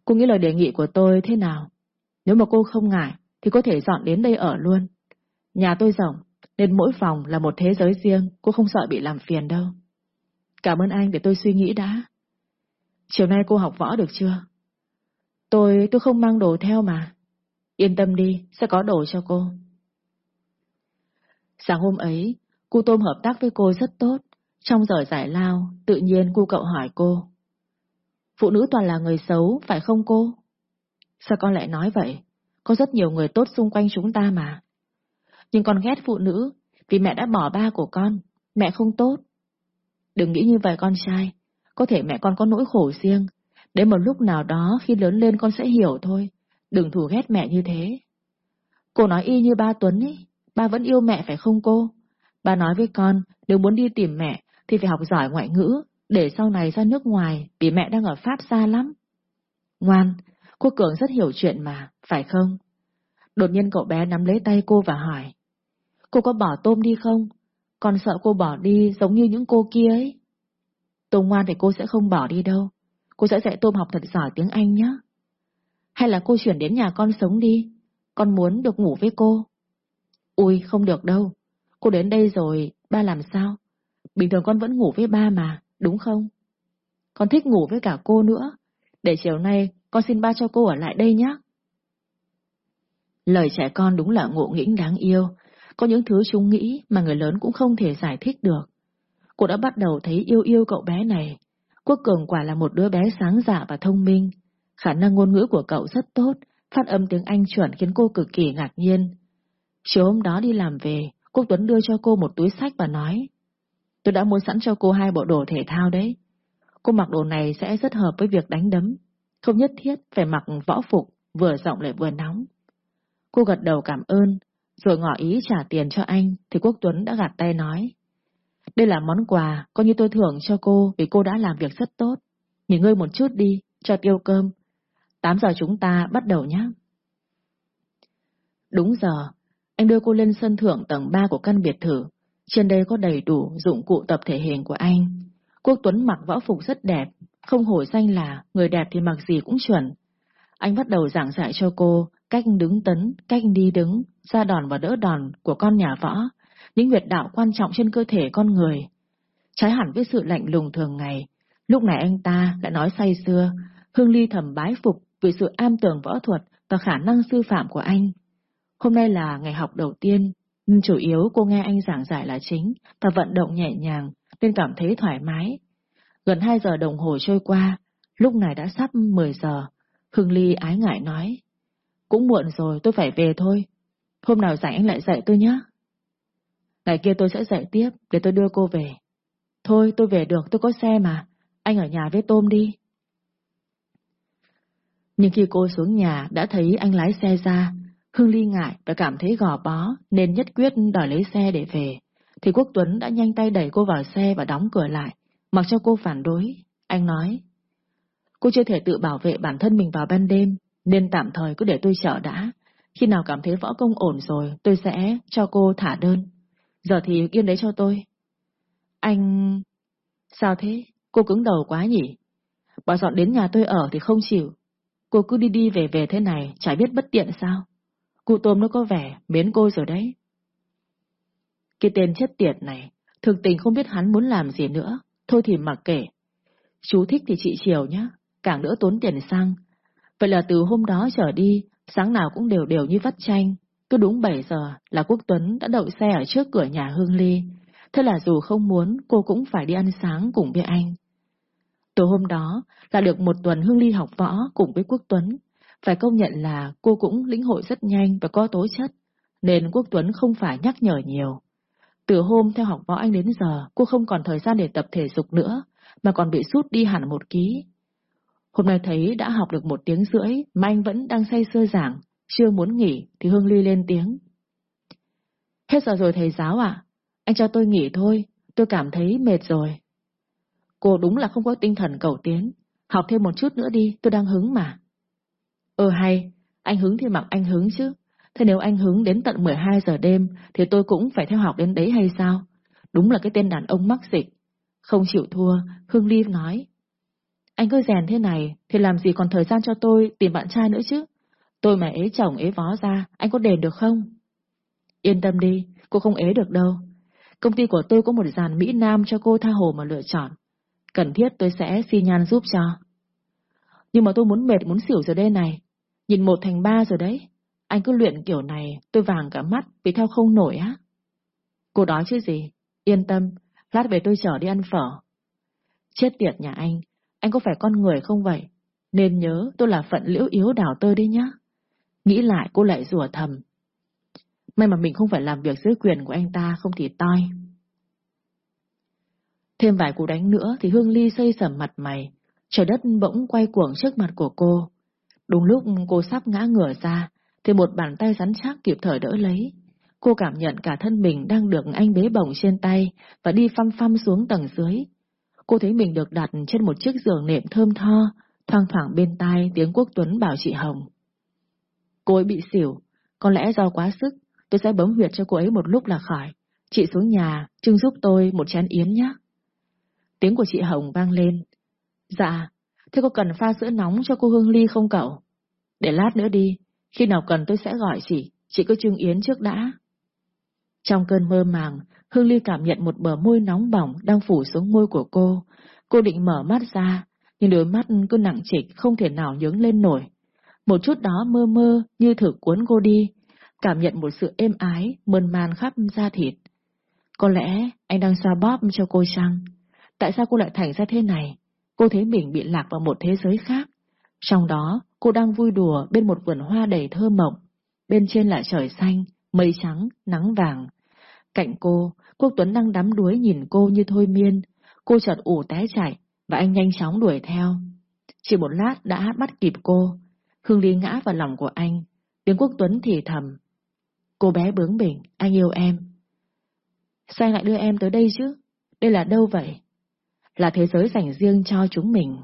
Cô nghĩ lời đề nghị của tôi thế nào? Nếu mà cô không ngại, thì có thể dọn đến đây ở luôn. Nhà tôi rộng, nên mỗi phòng là một thế giới riêng, cô không sợ bị làm phiền đâu. Cảm ơn anh để tôi suy nghĩ đã. Chiều nay cô học võ được chưa? Tôi, tôi không mang đồ theo mà. Yên tâm đi, sẽ có đồ cho cô. Sáng hôm ấy, cô Tôm hợp tác với cô rất tốt. Trong giờ giải lao, tự nhiên cô cậu hỏi cô. Phụ nữ toàn là người xấu, phải không cô? Sao con lại nói vậy? Có rất nhiều người tốt xung quanh chúng ta mà. Nhưng con ghét phụ nữ, vì mẹ đã bỏ ba của con, mẹ không tốt. Đừng nghĩ như vậy con trai, có thể mẹ con có nỗi khổ riêng, đến một lúc nào đó khi lớn lên con sẽ hiểu thôi, đừng thù ghét mẹ như thế. Cô nói y như ba Tuấn ấy, ba vẫn yêu mẹ phải không cô? Ba nói với con, nếu muốn đi tìm mẹ thì phải học giỏi ngoại ngữ, để sau này ra nước ngoài, vì mẹ đang ở Pháp xa lắm. Ngoan, cô Cường rất hiểu chuyện mà, phải không? Đột nhiên cậu bé nắm lấy tay cô và hỏi. Cô có bỏ tôm đi không? Con sợ cô bỏ đi giống như những cô kia ấy. Tôm ngoan thì cô sẽ không bỏ đi đâu. Cô sẽ dạy tôm học thật giỏi tiếng Anh nhé. Hay là cô chuyển đến nhà con sống đi. Con muốn được ngủ với cô. Ui, không được đâu. Cô đến đây rồi, ba làm sao? Bình thường con vẫn ngủ với ba mà, đúng không? Con thích ngủ với cả cô nữa. Để chiều nay, con xin ba cho cô ở lại đây nhé. Lời trẻ con đúng là ngộ nghĩnh đáng yêu. Có những thứ chúng nghĩ mà người lớn cũng không thể giải thích được. Cô đã bắt đầu thấy yêu yêu cậu bé này. Quốc Cường quả là một đứa bé sáng dạ và thông minh. Khả năng ngôn ngữ của cậu rất tốt, phát âm tiếng Anh chuẩn khiến cô cực kỳ ngạc nhiên. Chiều hôm đó đi làm về, Quốc Tuấn đưa cho cô một túi sách và nói. Tôi đã mua sẵn cho cô hai bộ đồ thể thao đấy. Cô mặc đồ này sẽ rất hợp với việc đánh đấm. Không nhất thiết phải mặc võ phục, vừa rộng lại vừa nóng. Cô gật đầu cảm ơn, rồi ngỏ ý trả tiền cho anh, thì Quốc Tuấn đã gạt tay nói. Đây là món quà, coi như tôi thưởng cho cô vì cô đã làm việc rất tốt. Nghỉ ngơi một chút đi, cho tiêu cơm. 8 giờ chúng ta bắt đầu nhé. Đúng giờ, anh đưa cô lên sân thượng tầng 3 của căn biệt thự. Trên đây có đầy đủ dụng cụ tập thể hình của anh. Quốc Tuấn mặc võ phục rất đẹp, không hổ danh là người đẹp thì mặc gì cũng chuẩn. Anh bắt đầu giảng dạy cho cô cách đứng tấn, cách đi đứng, ra đòn và đỡ đòn của con nhà võ, những huyệt đạo quan trọng trên cơ thể con người. Trái hẳn với sự lạnh lùng thường ngày, lúc này anh ta lại nói say xưa, Hương Ly thầm bái phục vì sự am tường võ thuật và khả năng sư phạm của anh. Hôm nay là ngày học đầu tiên, nhưng chủ yếu cô nghe anh giảng giải là chính và vận động nhẹ nhàng nên cảm thấy thoải mái. Gần 2 giờ đồng hồ trôi qua, lúc này đã sắp 10 giờ, Hương Ly ái ngại nói. Cũng muộn rồi, tôi phải về thôi. Hôm nào rảnh anh lại dạy tôi nhé. Ngày kia tôi sẽ dạy tiếp, để tôi đưa cô về. Thôi, tôi về được, tôi có xe mà. Anh ở nhà với Tôm đi. Nhưng khi cô xuống nhà đã thấy anh lái xe ra, Hương Ly ngại và cảm thấy gò bó nên nhất quyết đòi lấy xe để về. Thì Quốc Tuấn đã nhanh tay đẩy cô vào xe và đóng cửa lại, mặc cho cô phản đối. Anh nói, cô chưa thể tự bảo vệ bản thân mình vào ban đêm, nên tạm thời cứ để tôi chở đã. Khi nào cảm thấy võ công ổn rồi, tôi sẽ cho cô thả đơn. Giờ thì yên đấy cho tôi. Anh... Sao thế? Cô cứng đầu quá nhỉ? bỏ dọn đến nhà tôi ở thì không chịu. Cô cứ đi đi về về thế này, chả biết bất tiện sao. Cụ tôm nó có vẻ mến cô rồi đấy. Cái tên chết tiệt này, thực tình không biết hắn muốn làm gì nữa, thôi thì mặc kể. Chú thích thì chị chiều nhá, càng đỡ tốn tiền xăng. Vậy là từ hôm đó trở đi, sáng nào cũng đều đều như vắt chanh. Cứ đúng 7 giờ là Quốc Tuấn đã đậu xe ở trước cửa nhà Hương Ly. Thế là dù không muốn, cô cũng phải đi ăn sáng cùng với anh. Tối hôm đó là được một tuần Hương Ly học võ cùng với Quốc Tuấn. Phải công nhận là cô cũng lĩnh hội rất nhanh và có tố chất, nên Quốc Tuấn không phải nhắc nhở nhiều. Từ hôm theo học võ anh đến giờ, cô không còn thời gian để tập thể dục nữa, mà còn bị sút đi hẳn một ký. Hôm nay thấy đã học được một tiếng rưỡi mà anh vẫn đang say sưa giảng, chưa muốn nghỉ thì Hương Ly lên tiếng. Hết giờ rồi thầy giáo ạ, anh cho tôi nghỉ thôi, tôi cảm thấy mệt rồi. Cô đúng là không có tinh thần cầu tiến, học thêm một chút nữa đi, tôi đang hứng mà. Ờ hay, anh hứng thì mặc anh hứng chứ, thế nếu anh hứng đến tận 12 giờ đêm thì tôi cũng phải theo học đến đấy hay sao? Đúng là cái tên đàn ông mắc dịch. Không chịu thua, Hương Ly nói. Anh cứ rèn thế này thì làm gì còn thời gian cho tôi tìm bạn trai nữa chứ? Tôi mà ế chồng ế vó ra, anh có đền được không? Yên tâm đi, cô không ế được đâu. Công ty của tôi có một dàn Mỹ Nam cho cô tha hồ mà lựa chọn. Cần thiết tôi sẽ xi nhan giúp cho. Nhưng mà tôi muốn mệt muốn xỉu giờ đây này. Nhìn một thành ba rồi đấy. Anh cứ luyện kiểu này, tôi vàng cả mắt vì theo không nổi á. Cô đói chứ gì? Yên tâm, lát về tôi chở đi ăn phở. Chết tiệt nhà anh, anh có phải con người không vậy? Nên nhớ tôi là phận liễu yếu đảo tơi đấy nhá. Nghĩ lại cô lại rủa thầm. May mà mình không phải làm việc dưới quyền của anh ta không thì toi. Thêm vài cú đánh nữa thì Hương Ly xây sầm mặt mày, trời đất bỗng quay cuồng trước mặt của cô. Đúng lúc cô sắp ngã ngửa ra, thì một bàn tay rắn chắc kịp thời đỡ lấy. Cô cảm nhận cả thân mình đang được anh bế bổng trên tay và đi phăm phăm xuống tầng dưới. Cô thấy mình được đặt trên một chiếc giường nệm thơm tho, thoang thoảng bên tai tiếng Quốc Tuấn bảo chị Hồng. Cô ấy bị xỉu, có lẽ do quá sức, tôi sẽ bấm huyệt cho cô ấy một lúc là khỏi. Chị xuống nhà, trưng giúp tôi một chén yến nhé. Tiếng của chị Hồng vang lên. Dạ, thế có cần pha sữa nóng cho cô Hương Ly không cậu? Để lát nữa đi, khi nào cần tôi sẽ gọi chị, chị cứ trưng yến trước đã. Trong cơn mơ màng, Hương Ly cảm nhận một bờ môi nóng bỏng đang phủ xuống môi của cô. Cô định mở mắt ra, nhưng đôi mắt cứ nặng trịch không thể nào nhướng lên nổi. Một chút đó mơ mơ như thử cuốn cô đi, cảm nhận một sự êm ái, mơn man khắp da thịt. Có lẽ anh đang xoa bóp cho cô chăng? Tại sao cô lại thành ra thế này? Cô thấy mình bị lạc vào một thế giới khác. Trong đó, cô đang vui đùa bên một vườn hoa đầy thơ mộng. Bên trên là trời xanh, mây trắng, nắng vàng. Cạnh cô, Quốc Tuấn đang đắm đuối nhìn cô như thôi miên. Cô chợt ủ té chạy, và anh nhanh chóng đuổi theo. Chỉ một lát đã bắt kịp cô. Hương Ly ngã vào lòng của anh. Tiếng Quốc Tuấn thì thầm. Cô bé bướng bỉnh, anh yêu em. Sao anh lại đưa em tới đây chứ? Đây là đâu vậy? Là thế giới dành riêng cho chúng mình.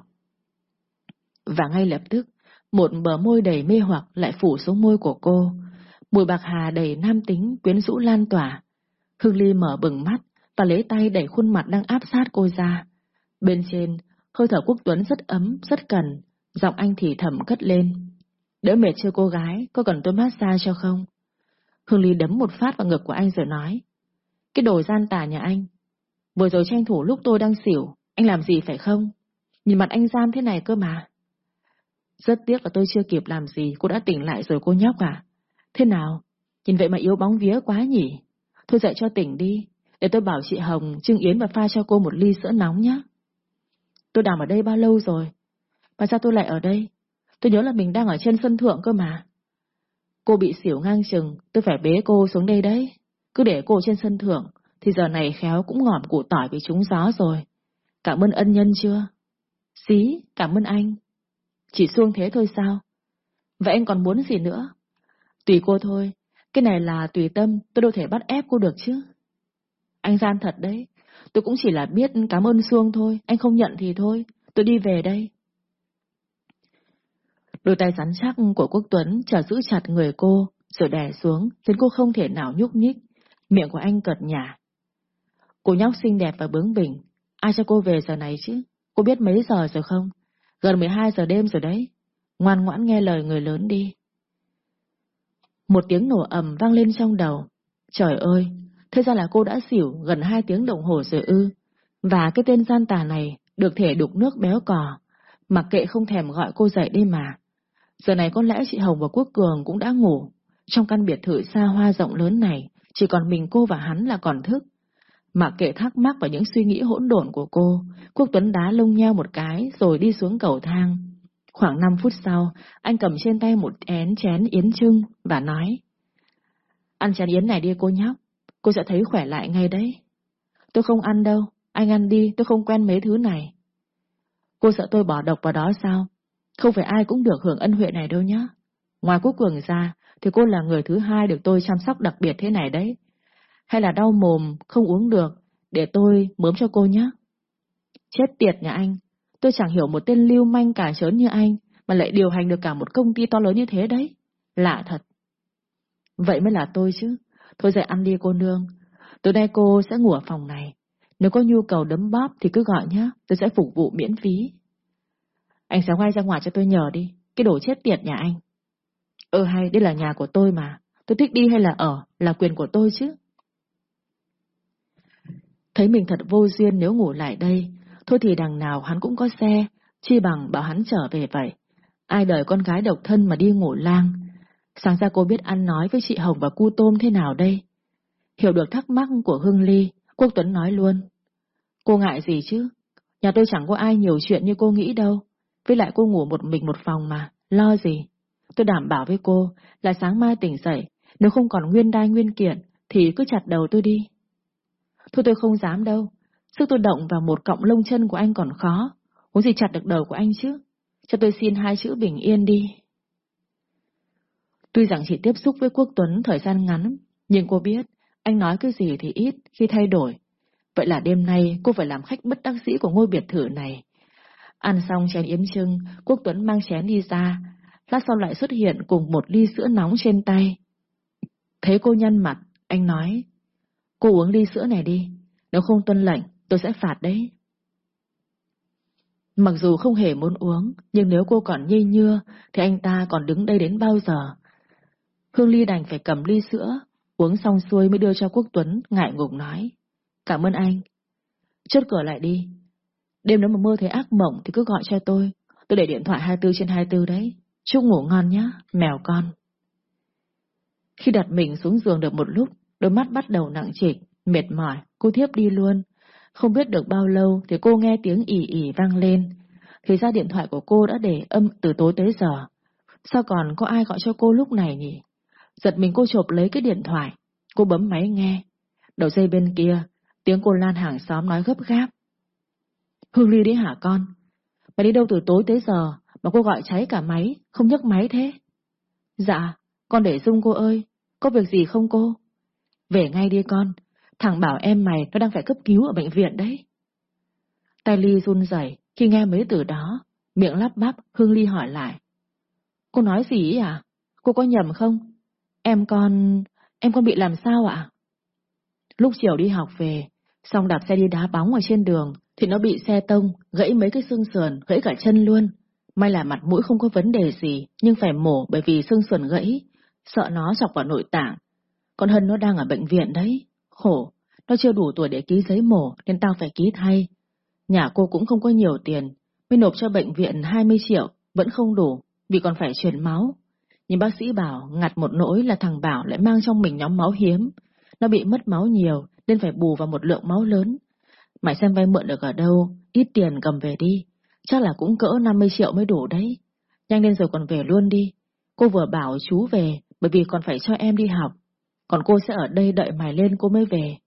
Và ngay lập tức, một bờ môi đầy mê hoặc lại phủ xuống môi của cô. Mùi bạc hà đầy nam tính, quyến rũ lan tỏa. Hương Ly mở bừng mắt và lấy tay đẩy khuôn mặt đang áp sát cô ra. Bên trên, hơi thở Quốc Tuấn rất ấm, rất cần, giọng anh thì thầm cất lên. Đỡ mệt chưa cô gái, có cần tôi massage cho không? Hương Ly đấm một phát vào ngực của anh rồi nói. Cái đồ gian tà nhà anh. Vừa rồi tranh thủ lúc tôi đang xỉu, anh làm gì phải không? Nhìn mặt anh gian thế này cơ mà. Rất tiếc là tôi chưa kịp làm gì, cô đã tỉnh lại rồi cô nhóc à? Thế nào? Nhìn vậy mà yếu bóng vía quá nhỉ? Thôi dậy cho tỉnh đi, để tôi bảo chị Hồng, Trương Yến và pha cho cô một ly sữa nóng nhé. Tôi đang ở đây bao lâu rồi? Mà sao tôi lại ở đây? Tôi nhớ là mình đang ở trên sân thượng cơ mà. Cô bị xỉu ngang chừng, tôi phải bế cô xuống đây đấy. Cứ để cô trên sân thượng, thì giờ này khéo cũng ngỏm củ tỏi vì trúng gió rồi. Cảm ơn ân nhân chưa? Xí, cảm ơn anh. Chỉ xuông thế thôi sao? Vậy anh còn muốn gì nữa? Tùy cô thôi, cái này là tùy tâm, tôi đâu thể bắt ép cô được chứ. Anh gian thật đấy, tôi cũng chỉ là biết cảm ơn xuông thôi, anh không nhận thì thôi, tôi đi về đây. Đôi tay rắn chắc của Quốc Tuấn trở giữ chặt người cô, rồi đè xuống, khiến cô không thể nào nhúc nhích. Miệng của anh cợt nhả. Cô nhóc xinh đẹp và bướng bỉnh, ai cho cô về giờ này chứ? Cô biết mấy giờ rồi không? Gần 12 giờ đêm rồi đấy. Ngoan ngoãn nghe lời người lớn đi. Một tiếng nổ ầm vang lên trong đầu. Trời ơi, thế ra là cô đã xỉu gần hai tiếng đồng hồ rồi ư. Và cái tên gian tà này được thể đục nước béo cò. Mặc kệ không thèm gọi cô dậy đi mà. Giờ này có lẽ chị Hồng và Quốc Cường cũng đã ngủ. Trong căn biệt thự xa hoa rộng lớn này, chỉ còn mình cô và hắn là còn thức. Mặc kệ thắc mắc và những suy nghĩ hỗn độn của cô, Quốc Tuấn đá lông nheo một cái rồi đi xuống cầu thang. Khoảng 5 phút sau, anh cầm trên tay một én chén yến trưng và nói. Ăn chén yến này đi cô nhóc, cô sẽ thấy khỏe lại ngay đấy. Tôi không ăn đâu, anh ăn đi, tôi không quen mấy thứ này. Cô sợ tôi bỏ độc vào đó sao? Không phải ai cũng được hưởng ân huệ này đâu nhá. Ngoài quốc cường ra, thì cô là người thứ hai được tôi chăm sóc đặc biệt thế này đấy. Hay là đau mồm, không uống được, để tôi mớm cho cô nhé. Chết tiệt nhà anh, tôi chẳng hiểu một tên lưu manh cả trớn như anh, mà lại điều hành được cả một công ty to lớn như thế đấy. Lạ thật. Vậy mới là tôi chứ. Thôi dậy ăn đi cô nương. Tối nay cô sẽ ngủ ở phòng này. Nếu có nhu cầu đấm bóp thì cứ gọi nhé, tôi sẽ phục vụ miễn phí. Anh sáng ngay ra ngoài cho tôi nhờ đi, cái đồ chết tiệt nhà anh. Ừ hay, đây là nhà của tôi mà, tôi thích đi hay là ở, là quyền của tôi chứ. Thấy mình thật vô duyên nếu ngủ lại đây, thôi thì đằng nào hắn cũng có xe, chi bằng bảo hắn trở về vậy. Ai đời con gái độc thân mà đi ngủ lang. Sáng ra cô biết ăn nói với chị Hồng và cu tôm thế nào đây? Hiểu được thắc mắc của Hưng Ly, Quốc Tuấn nói luôn. Cô ngại gì chứ? Nhà tôi chẳng có ai nhiều chuyện như cô nghĩ đâu. Với lại cô ngủ một mình một phòng mà, lo gì? Tôi đảm bảo với cô là sáng mai tỉnh dậy, nếu không còn nguyên đai nguyên kiện, thì cứ chặt đầu tôi đi. Thôi tôi không dám đâu, sức tôi động vào một cọng lông chân của anh còn khó, muốn gì chặt được đầu của anh chứ? Cho tôi xin hai chữ bình yên đi. Tuy rằng chỉ tiếp xúc với Quốc Tuấn thời gian ngắn, nhưng cô biết anh nói cái gì thì ít khi thay đổi. Vậy là đêm nay cô phải làm khách bất đắc sĩ của ngôi biệt thự này. Ăn xong chén yếm trưng, Quốc Tuấn mang chén đi ra, lát sau lại xuất hiện cùng một ly sữa nóng trên tay. Thấy cô nhăn mặt, anh nói, cô uống ly sữa này đi, nếu không tuân lệnh, tôi sẽ phạt đấy. Mặc dù không hề muốn uống, nhưng nếu cô còn nhây nhưa, thì anh ta còn đứng đây đến bao giờ? Hương Ly đành phải cầm ly sữa, uống xong xuôi mới đưa cho Quốc Tuấn, ngại ngùng nói. Cảm ơn anh. Chốt cửa lại đi. Đêm nếu mà mơ thấy ác mộng thì cứ gọi cho tôi. Tôi để điện thoại 24 trên 24 đấy. Chúc ngủ ngon nhá, mèo con. Khi đặt mình xuống giường được một lúc, đôi mắt bắt đầu nặng trịch, mệt mỏi, cô thiếp đi luôn. Không biết được bao lâu thì cô nghe tiếng ỉ ỉ vang lên. Thì ra điện thoại của cô đã để âm từ tối tới giờ. Sao còn có ai gọi cho cô lúc này nhỉ? Giật mình cô chộp lấy cái điện thoại. Cô bấm máy nghe. Đầu dây bên kia, tiếng cô Lan hàng xóm nói gấp gáp. Hương Ly đấy hả con? Mày đi đâu từ tối tới giờ mà cô gọi cháy cả máy, không nhấc máy thế? Dạ, con để Dung cô ơi, có việc gì không cô? Về ngay đi con, thằng bảo em mày nó đang phải cấp cứu ở bệnh viện đấy. Tay Ly run rẩy khi nghe mấy từ đó, miệng lắp bắp, Hương Ly hỏi lại. Cô nói gì ý à? Cô có nhầm không? Em con... em con bị làm sao ạ? Lúc chiều đi học về, xong đạp xe đi đá bóng ở trên đường, thì nó bị xe tông, gãy mấy cái xương sườn, gãy cả chân luôn. May là mặt mũi không có vấn đề gì, nhưng phải mổ bởi vì xương sườn gãy, sợ nó chọc vào nội tạng. Con Hân nó đang ở bệnh viện đấy, khổ, nó chưa đủ tuổi để ký giấy mổ nên tao phải ký thay. Nhà cô cũng không có nhiều tiền, mới nộp cho bệnh viện 20 triệu, vẫn không đủ, vì còn phải truyền máu. Nhưng bác sĩ bảo ngặt một nỗi là thằng Bảo lại mang trong mình nhóm máu hiếm. Nó bị mất máu nhiều nên phải bù vào một lượng máu lớn. Mày xem vay mượn được ở đâu, ít tiền cầm về đi. Chắc là cũng cỡ 50 triệu mới đủ đấy. Nhanh lên rồi còn về luôn đi. Cô vừa bảo chú về bởi vì còn phải cho em đi học. Còn cô sẽ ở đây đợi mày lên cô mới về.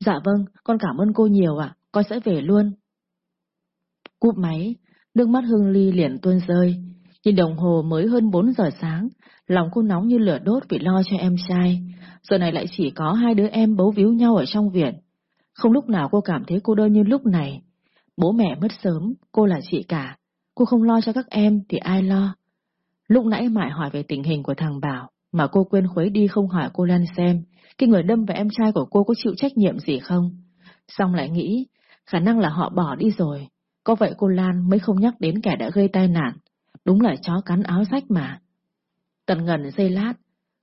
Dạ vâng, con cảm ơn cô nhiều ạ, con sẽ về luôn. Cúp máy, nước mắt Hương Ly liền tuôn rơi. Nhìn đồng hồ mới hơn 4 giờ sáng, lòng cô nóng như lửa đốt vì lo cho em trai. Giờ này lại chỉ có hai đứa em bấu víu nhau ở trong viện. Không lúc nào cô cảm thấy cô đơn như lúc này. Bố mẹ mất sớm, cô là chị cả. Cô không lo cho các em thì ai lo? Lúc nãy mãi hỏi về tình hình của thằng Bảo, mà cô quên khuấy đi không hỏi cô Lan xem, cái người đâm và em trai của cô có chịu trách nhiệm gì không? Xong lại nghĩ, khả năng là họ bỏ đi rồi. Có vậy cô Lan mới không nhắc đến kẻ đã gây tai nạn. Đúng là chó cắn áo rách mà. Tần ngần giây lát,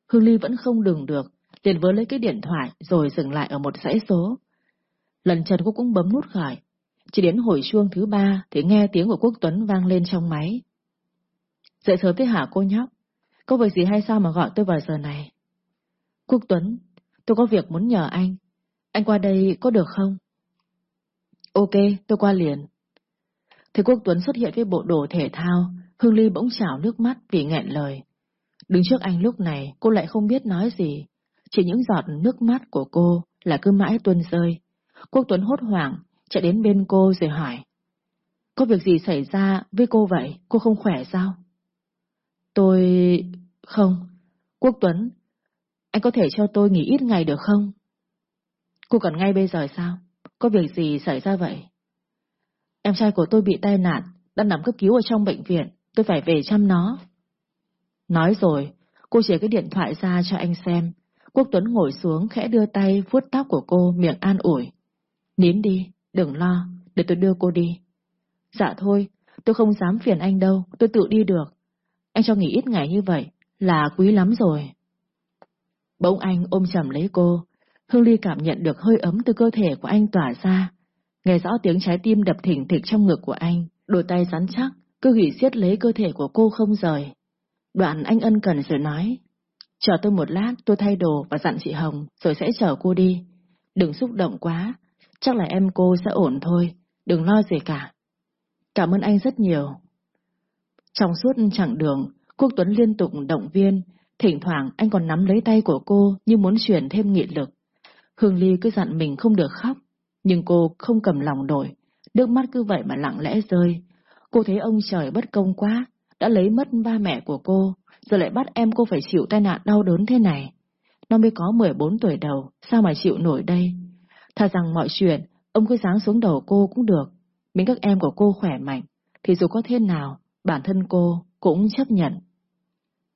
Hương Ly vẫn không đừng được, liền vớ lấy cái điện thoại rồi dừng lại ở một dãy số. Lần trần cô cũng bấm nút gọi. Chỉ đến hồi chuông thứ ba thì nghe tiếng của Quốc Tuấn vang lên trong máy. Dậy sớm thế hả cô nhóc? Có việc gì hay sao mà gọi tôi vào giờ này? Quốc Tuấn, tôi có việc muốn nhờ anh. Anh qua đây có được không? Ok, tôi qua liền. Thấy Quốc Tuấn xuất hiện với bộ đồ thể thao, Hương Ly bỗng chảo nước mắt vì nghẹn lời. Đứng trước anh lúc này, cô lại không biết nói gì. chỉ những giọt nước mắt của cô là cứ mãi tuôn rơi. Quốc Tuấn hốt hoảng, chạy đến bên cô rồi hỏi. Có việc gì xảy ra với cô vậy? Cô không khỏe sao? Tôi... Không. Quốc Tuấn, anh có thể cho tôi nghỉ ít ngày được không? Cô cần ngay bây giờ sao? Có việc gì xảy ra vậy? Em trai của tôi bị tai nạn, đang nằm cấp cứu ở trong bệnh viện, tôi phải về chăm nó. Nói rồi, cô chỉ cái điện thoại ra cho anh xem. Quốc Tuấn ngồi xuống khẽ đưa tay vuốt tóc của cô miệng an ủi. Nín đi, đừng lo, để tôi đưa cô đi. Dạ thôi, tôi không dám phiền anh đâu, tôi tự đi được. Anh cho nghỉ ít ngày như vậy, là quý lắm rồi. Bỗng anh ôm chầm lấy cô, Hương Ly cảm nhận được hơi ấm từ cơ thể của anh tỏa ra. Nghe rõ tiếng trái tim đập thỉnh thịch trong ngực của anh, đôi tay rắn chắc, cứ gỉ siết lấy cơ thể của cô không rời. Đoạn anh ân cần rồi nói, chờ tôi một lát tôi thay đồ và dặn chị Hồng rồi sẽ chở cô đi. Đừng xúc động quá, chắc là em cô sẽ ổn thôi, đừng lo gì cả. Cảm ơn anh rất nhiều. Trong suốt chặng đường, Quốc Tuấn liên tục động viên, thỉnh thoảng anh còn nắm lấy tay của cô như muốn truyền thêm nghị lực. Hương Ly cứ dặn mình không được khóc, nhưng cô không cầm lòng nổi, nước mắt cứ vậy mà lặng lẽ rơi. Cô thấy ông trời bất công quá, đã lấy mất ba mẹ của cô, giờ lại bắt em cô phải chịu tai nạn đau đớn thế này. Nó mới có 14 tuổi đầu, sao mà chịu nổi đây? Thà rằng mọi chuyện, ông cứ sáng xuống đầu cô cũng được, miễn các em của cô khỏe mạnh, thì dù có thế nào, bản thân cô cũng chấp nhận.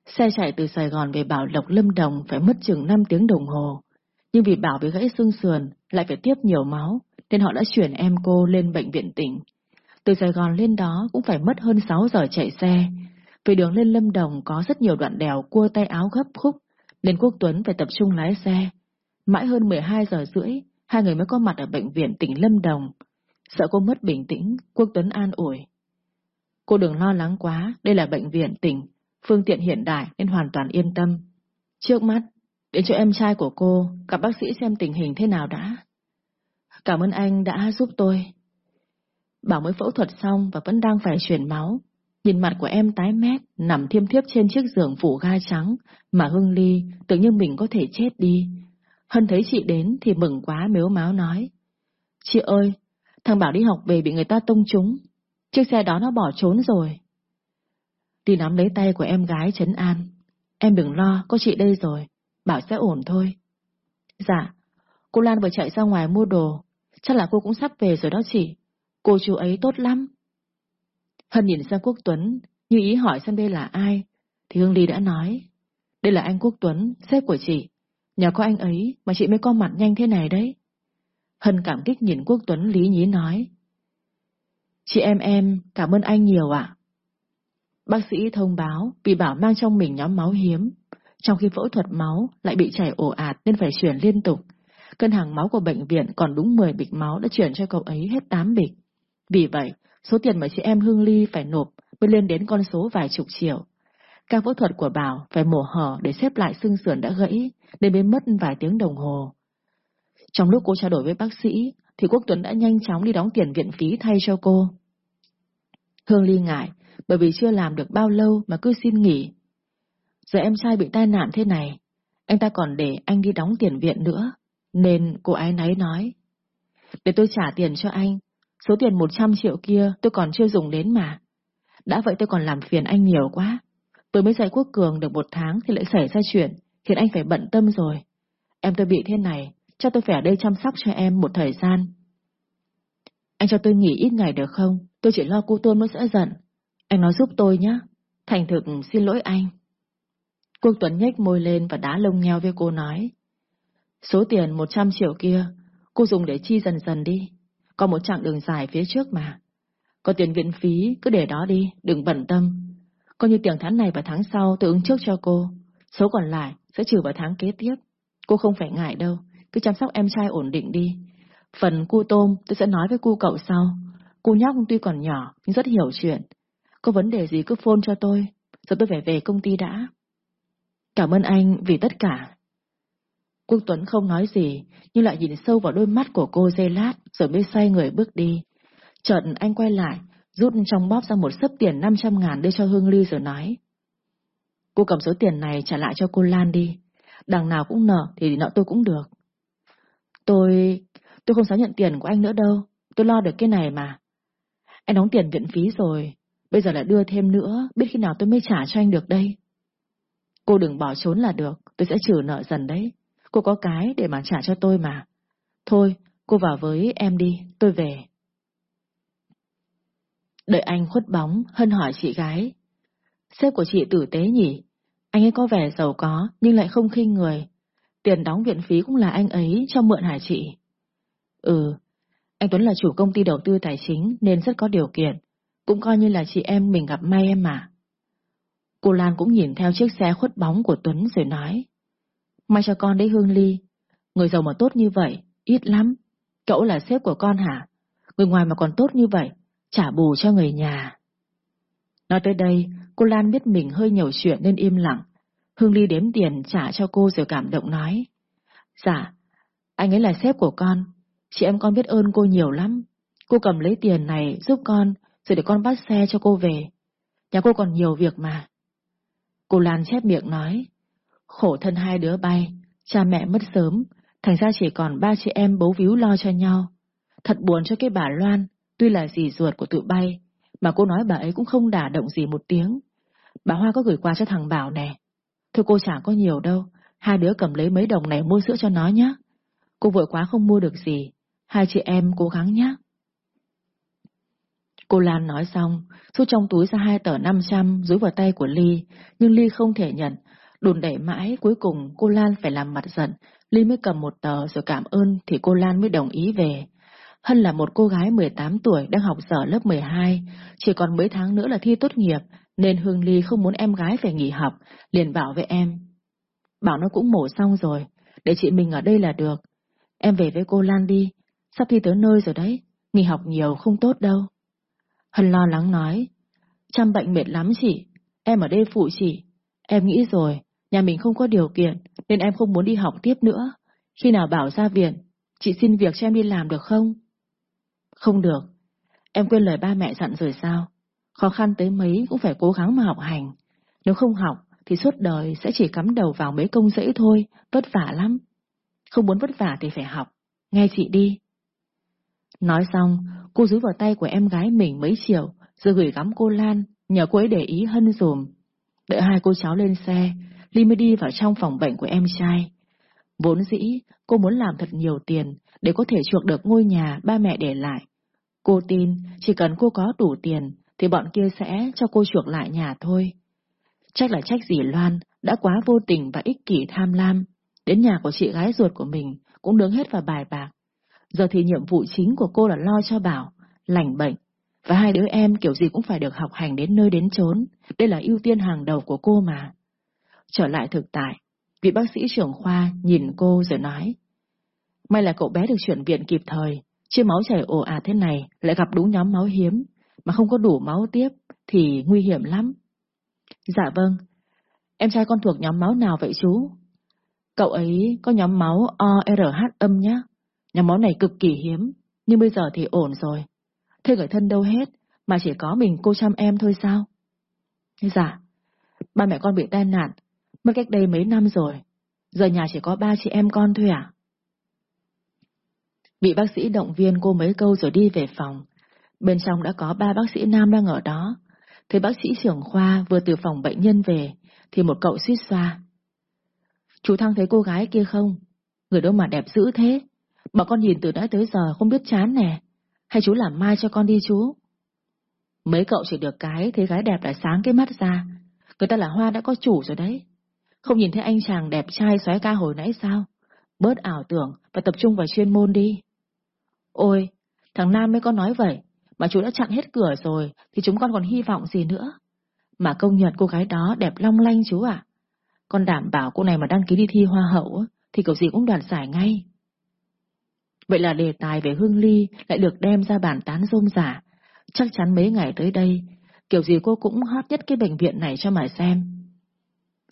Xe chạy từ Sài Gòn về Bảo Lộc Lâm Đồng phải mất chừng 5 tiếng đồng hồ, nhưng vì Bảo bị gãy xương sườn lại phải tiếp nhiều máu, nên họ đã chuyển em cô lên bệnh viện tỉnh. Từ Sài Gòn lên đó cũng phải mất hơn 6 giờ chạy xe. Vì đường lên Lâm Đồng có rất nhiều đoạn đèo cua tay áo gấp khúc, nên Quốc Tuấn phải tập trung lái xe. Mãi hơn 12 giờ rưỡi, hai người mới có mặt ở bệnh viện tỉnh Lâm Đồng. Sợ cô mất bình tĩnh, Quốc Tuấn an ủi. Cô đừng lo lắng quá, đây là bệnh viện tỉnh, phương tiện hiện đại nên hoàn toàn yên tâm. Trước mắt, đến cho em trai của cô gặp bác sĩ xem tình hình thế nào đã. Cảm ơn anh đã giúp tôi. Bảo mới phẫu thuật xong và vẫn đang phải chuyển máu. Nhìn mặt của em tái mét, nằm thiêm thiếp trên chiếc giường phủ ga trắng, mà Hưng Ly tưởng như mình có thể chết đi. Hân thấy chị đến thì mừng quá mếu máu nói. Chị ơi, thằng Bảo đi học về bị người ta tông trúng. Chiếc xe đó nó bỏ trốn rồi. Tì nắm lấy tay của em gái Trấn An. Em đừng lo, có chị đây rồi. Bảo sẽ ổn thôi. Dạ, cô Lan vừa chạy ra ngoài mua đồ. Chắc là cô cũng sắp về rồi đó chị. Cô chú ấy tốt lắm. Hân nhìn sang Quốc Tuấn, như ý hỏi xem đây là ai. Thì Hương Ly đã nói. Đây là anh Quốc Tuấn, sếp của chị. Nhờ có anh ấy mà chị mới có mặt nhanh thế này đấy. Hân cảm kích nhìn Quốc Tuấn lý nhí nói. Chị em em, cảm ơn anh nhiều ạ. Bác sĩ thông báo vì bảo mang trong mình nhóm máu hiếm, trong khi phẫu thuật máu lại bị chảy ổ ạt nên phải chuyển liên tục. Cân hàng máu của bệnh viện còn đúng 10 bịch máu đã chuyển cho cậu ấy hết 8 bịch. Vì vậy, số tiền mà chị em Hương Ly phải nộp mới lên đến con số vài chục triệu. Ca phẫu thuật của Bảo phải mổ hở để xếp lại xương sườn đã gãy, nên mới mất vài tiếng đồng hồ. Trong lúc cô trao đổi với bác sĩ, thì Quốc Tuấn đã nhanh chóng đi đóng tiền viện phí thay cho cô. Hương Ly ngại, bởi vì chưa làm được bao lâu mà cứ xin nghỉ. Giờ em trai bị tai nạn thế này, anh ta còn để anh đi đóng tiền viện nữa, nên cô ái náy nói. Để tôi trả tiền cho anh, số tiền 100 triệu kia tôi còn chưa dùng đến mà. Đã vậy tôi còn làm phiền anh nhiều quá. Tôi mới dạy Quốc Cường được một tháng thì lại xảy ra chuyện, khiến anh phải bận tâm rồi. Em tôi bị thế này, cho tôi phải ở đây chăm sóc cho em một thời gian. Anh cho tôi nghỉ ít ngày được không? Tôi chỉ lo cô Tôn mới sẽ giận. Anh nói giúp tôi nhé. Thành thực xin lỗi anh. Quốc Tuấn nhếch môi lên và đá lông nheo với cô nói. Số tiền 100 triệu kia, cô dùng để chi dần dần đi. Có một chặng đường dài phía trước mà. Có tiền viện phí, cứ để đó đi, đừng bận tâm. Coi như tiền tháng này và tháng sau tôi ứng trước cho cô. Số còn lại sẽ trừ vào tháng kế tiếp. Cô không phải ngại đâu, cứ chăm sóc em trai ổn định đi. Phần cu tôm tôi sẽ nói với cu cậu sau. Cô nhóc tuy còn nhỏ nhưng rất hiểu chuyện. Có vấn đề gì cứ phone cho tôi, rồi tôi phải về công ty đã. Cảm ơn anh vì tất cả. Quốc Tuấn không nói gì, nhưng lại nhìn sâu vào đôi mắt của cô dây lát, rồi mới xoay người bước đi. Chợt anh quay lại, rút trong bóp ra một sấp tiền 500 ngàn đưa cho Hương Ly rồi nói. Cô cầm số tiền này trả lại cho cô Lan đi. Đằng nào cũng nợ thì nợ tôi cũng được. Tôi... tôi không dám nhận tiền của anh nữa đâu. Tôi lo được cái này mà. Anh đóng tiền viện phí rồi. Bây giờ lại đưa thêm nữa, biết khi nào tôi mới trả cho anh được đây. Cô đừng bỏ trốn là được, tôi sẽ trừ nợ dần đấy. Cô có cái để mà trả cho tôi mà. Thôi, cô vào với em đi, tôi về. Đợi anh khuất bóng, Hân hỏi chị gái. Sếp của chị tử tế nhỉ? Anh ấy có vẻ giàu có, nhưng lại không khinh người. Tiền đóng viện phí cũng là anh ấy cho mượn hả chị? Ừ, anh Tuấn là chủ công ty đầu tư tài chính nên rất có điều kiện. Cũng coi như là chị em mình gặp may em mà. Cô Lan cũng nhìn theo chiếc xe khuất bóng của Tuấn rồi nói. May cho con đấy Hương Ly. Người giàu mà tốt như vậy, ít lắm. Cậu là sếp của con hả? Người ngoài mà còn tốt như vậy, trả bù cho người nhà. Nói tới đây, cô Lan biết mình hơi nhiều chuyện nên im lặng. Hương Ly đếm tiền trả cho cô rồi cảm động nói. Dạ, anh ấy là sếp của con. Chị em con biết ơn cô nhiều lắm. Cô cầm lấy tiền này giúp con, rồi để con bắt xe cho cô về. Nhà cô còn nhiều việc mà. Cô Lan chép miệng nói. Khổ thân hai đứa bay, cha mẹ mất sớm, thành ra chỉ còn ba chị em bấu víu lo cho nhau. Thật buồn cho cái bà Loan, tuy là dì ruột của tụi bay, mà cô nói bà ấy cũng không đả động gì một tiếng. Bà Hoa có gửi qua cho thằng Bảo nè. Thôi cô chả có nhiều đâu, hai đứa cầm lấy mấy đồng này mua sữa cho nó nhé. Cô vội quá không mua được gì, hai chị em cố gắng nhé. Cô Lan nói xong, rút trong túi ra hai tờ 500 rúi vào tay của Ly, nhưng Ly không thể nhận. Đùn đẩy mãi, cuối cùng cô Lan phải làm mặt giận. Ly mới cầm một tờ rồi cảm ơn thì cô Lan mới đồng ý về. Hân là một cô gái 18 tuổi đang học sở lớp 12, chỉ còn mấy tháng nữa là thi tốt nghiệp, nên Hương Ly không muốn em gái phải nghỉ học, liền bảo với em. Bảo nó cũng mổ xong rồi, để chị mình ở đây là được. Em về với cô Lan đi, sắp thi tới nơi rồi đấy, nghỉ học nhiều không tốt đâu. Hân lo lắng nói, chăm bệnh mệt lắm chị, em ở đây phụ chị. Em nghĩ rồi, nhà mình không có điều kiện, nên em không muốn đi học tiếp nữa. Khi nào bảo ra viện, chị xin việc cho em đi làm được không? Không được, em quên lời ba mẹ dặn rồi sao? Khó khăn tới mấy cũng phải cố gắng mà học hành. Nếu không học thì suốt đời sẽ chỉ cắm đầu vào mấy công dễ thôi, vất vả lắm. Không muốn vất vả thì phải học, nghe chị đi. Nói xong, cô giữ vào tay của em gái mình mấy triệu, rồi gửi gắm cô Lan, nhờ cô ấy để ý hân dùm. Đợi hai cô cháu lên xe, Ly mới đi vào trong phòng bệnh của em trai. Vốn dĩ, cô muốn làm thật nhiều tiền để có thể chuộc được ngôi nhà ba mẹ để lại. Cô tin chỉ cần cô có đủ tiền thì bọn kia sẽ cho cô chuộc lại nhà thôi. Chắc là trách dì Loan đã quá vô tình và ích kỷ tham lam. Đến nhà của chị gái ruột của mình cũng đứng hết vào bài bạc. Giờ thì nhiệm vụ chính của cô là lo cho Bảo, lành bệnh. Và hai đứa em kiểu gì cũng phải được học hành đến nơi đến chốn. Đây là ưu tiên hàng đầu của cô mà. Trở lại thực tại, vị bác sĩ trưởng khoa nhìn cô rồi nói. May là cậu bé được chuyển viện kịp thời, chứ máu chảy ồ ạt thế này lại gặp đúng nhóm máu hiếm, mà không có đủ máu tiếp thì nguy hiểm lắm. Dạ vâng, em trai con thuộc nhóm máu nào vậy chú? Cậu ấy có nhóm máu ORH âm nhé. Nhóm máu này cực kỳ hiếm, nhưng bây giờ thì ổn rồi. Thế người thân đâu hết, mà chỉ có mình cô chăm em thôi sao? Dạ, ba mẹ con bị tai nạn, mất cách đây mấy năm rồi. Giờ nhà chỉ có ba chị em con thôi à? Bị bác sĩ động viên cô mấy câu rồi đi về phòng. Bên trong đã có ba bác sĩ nam đang ở đó. Thấy bác sĩ trưởng khoa vừa từ phòng bệnh nhân về, thì một cậu suýt xoa. Chú Thăng thấy cô gái kia không? Người đâu mà đẹp dữ thế. Mà con nhìn từ nãy tới giờ không biết chán nè. Hay chú làm mai cho con đi chú? Mấy cậu chỉ được cái thấy gái đẹp đã sáng cái mắt ra. Người ta là hoa đã có chủ rồi đấy. Không nhìn thấy anh chàng đẹp trai xoáy ca hồi nãy sao? Bớt ảo tưởng và tập trung vào chuyên môn đi. Ôi, thằng Nam mới có nói vậy, mà chú đã chặn hết cửa rồi, thì chúng con còn hy vọng gì nữa. Mà công nhận cô gái đó đẹp long lanh chú ạ. Con đảm bảo cô này mà đăng ký đi thi hoa hậu, thì kiểu gì cũng đoạt giải ngay. Vậy là đề tài về Hương Ly lại được đem ra bàn tán rôm giả. Chắc chắn mấy ngày tới đây, kiểu gì cô cũng hot nhất cái bệnh viện này cho mà xem.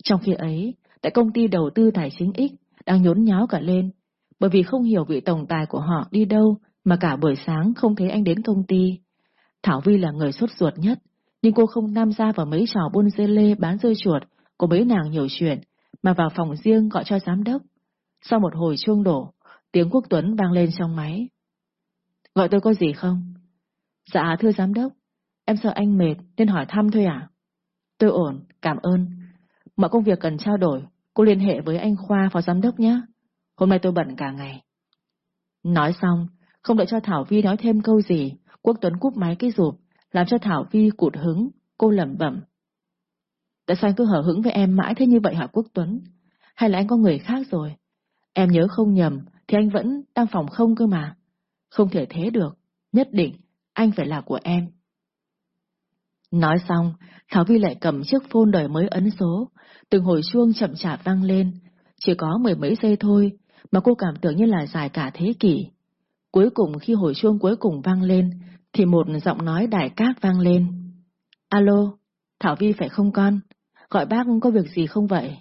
Trong khi ấy, tại công ty đầu tư tài chính X đang nhốn nháo cả lên, bởi vì không hiểu vị tổng tài của họ đi đâu mà cả buổi sáng không thấy anh đến công ty. Thảo Vi là người sốt ruột nhất, nhưng cô không tham gia vào mấy trò buôn dê lê bán rơi chuột của mấy nàng nhiều chuyện, mà vào phòng riêng gọi cho giám đốc. Sau một hồi chuông đổ, tiếng Quốc Tuấn vang lên trong máy. Gọi tôi có gì không? Dạ thưa giám đốc, em sợ anh mệt nên hỏi thăm thôi à? Tôi ổn, cảm ơn. Mọi công việc cần trao đổi, cô liên hệ với anh Khoa phó giám đốc nhé. Hôm nay tôi bận cả ngày. Nói xong, không đợi cho Thảo Vi nói thêm câu gì, Quốc Tuấn cúp máy cái rụp, làm cho Thảo Vi cụt hứng, cô lẩm bẩm. Tại sao anh cứ hở hững với em mãi thế như vậy hả Quốc Tuấn? Hay là anh có người khác rồi? Em nhớ không nhầm, thì anh vẫn đang phòng không cơ mà. Không thể thế được, nhất định anh phải là của em. Nói xong, Thảo Vi lại cầm chiếc phone đời mới ấn số, từng hồi chuông chậm chạp vang lên, chỉ có mười mấy giây thôi, mà cô cảm tưởng như là dài cả thế kỷ. Cuối cùng khi hồi chuông cuối cùng vang lên, thì một giọng nói đại cát vang lên. Alo, Thảo Vi phải không con? Gọi bác có việc gì không vậy?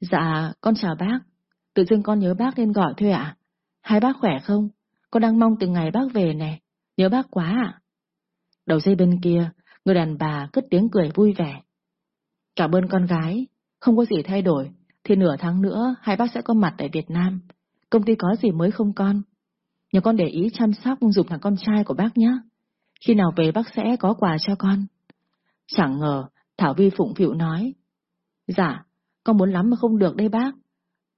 Dạ, con chào bác. Tự dưng con nhớ bác nên gọi thôi ạ. Hai bác khỏe không? Con đang mong từng ngày bác về nè. Nhớ bác quá ạ. Đầu dây bên kia, người đàn bà cất tiếng cười vui vẻ. Cảm ơn con gái, không có gì thay đổi, thì nửa tháng nữa hai bác sẽ có mặt tại Việt Nam. Công ty có gì mới không con? Nhờ con để ý chăm sóc giúp thằng con trai của bác nhé. Khi nào về bác sẽ có quà cho con. Chẳng ngờ, Thảo Vi phụng phịu nói. Dạ, con muốn lắm mà không được đây bác.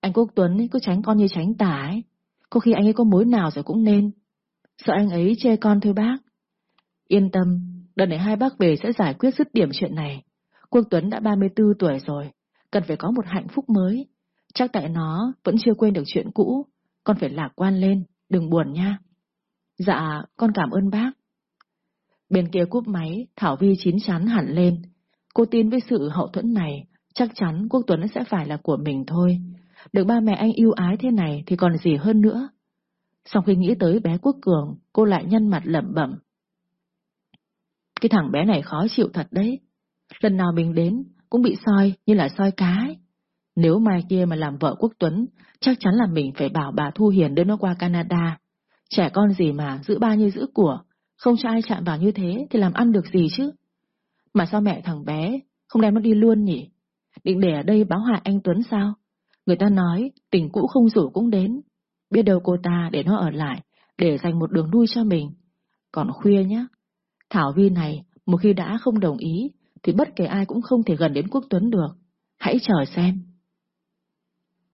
Anh Quốc Tuấn ấy, cứ tránh con như tránh tả ấy. Có khi anh ấy có mối nào rồi cũng nên. Sợ anh ấy chê con thôi bác. Yên tâm, đợt này hai bác về sẽ giải quyết dứt điểm chuyện này. Quốc Tuấn đã 34 tuổi rồi, cần phải có một hạnh phúc mới. Chắc tại nó vẫn chưa quên được chuyện cũ, con phải lạc quan lên, đừng buồn nha. Dạ, con cảm ơn bác. Bên kia cúp máy, Thảo Vi chín chắn hẳn lên. Cô tin với sự hậu thuẫn này, chắc chắn Quốc Tuấn sẽ phải là của mình thôi. Được ba mẹ anh yêu ái thế này thì còn gì hơn nữa. Sau khi nghĩ tới bé Quốc Cường, cô lại nhăn mặt lẩm bẩm. Cái thằng bé này khó chịu thật đấy. Lần nào mình đến cũng bị soi như là soi cá ấy. Nếu mai kia mà làm vợ Quốc Tuấn, chắc chắn là mình phải bảo bà Thu Hiền đưa nó qua Canada. Trẻ con gì mà giữ ba như giữ của, không cho ai chạm vào như thế thì làm ăn được gì chứ? Mà sao mẹ thằng bé không đem nó đi luôn nhỉ? Định để ở đây báo hại anh Tuấn sao? Người ta nói tình cũ không rủ cũng đến. Biết đâu cô ta để nó ở lại, để dành một đường nuôi cho mình. Còn khuya nhá. Thảo Vi này, một khi đã không đồng ý, thì bất kể ai cũng không thể gần đến Quốc Tuấn được. Hãy chờ xem.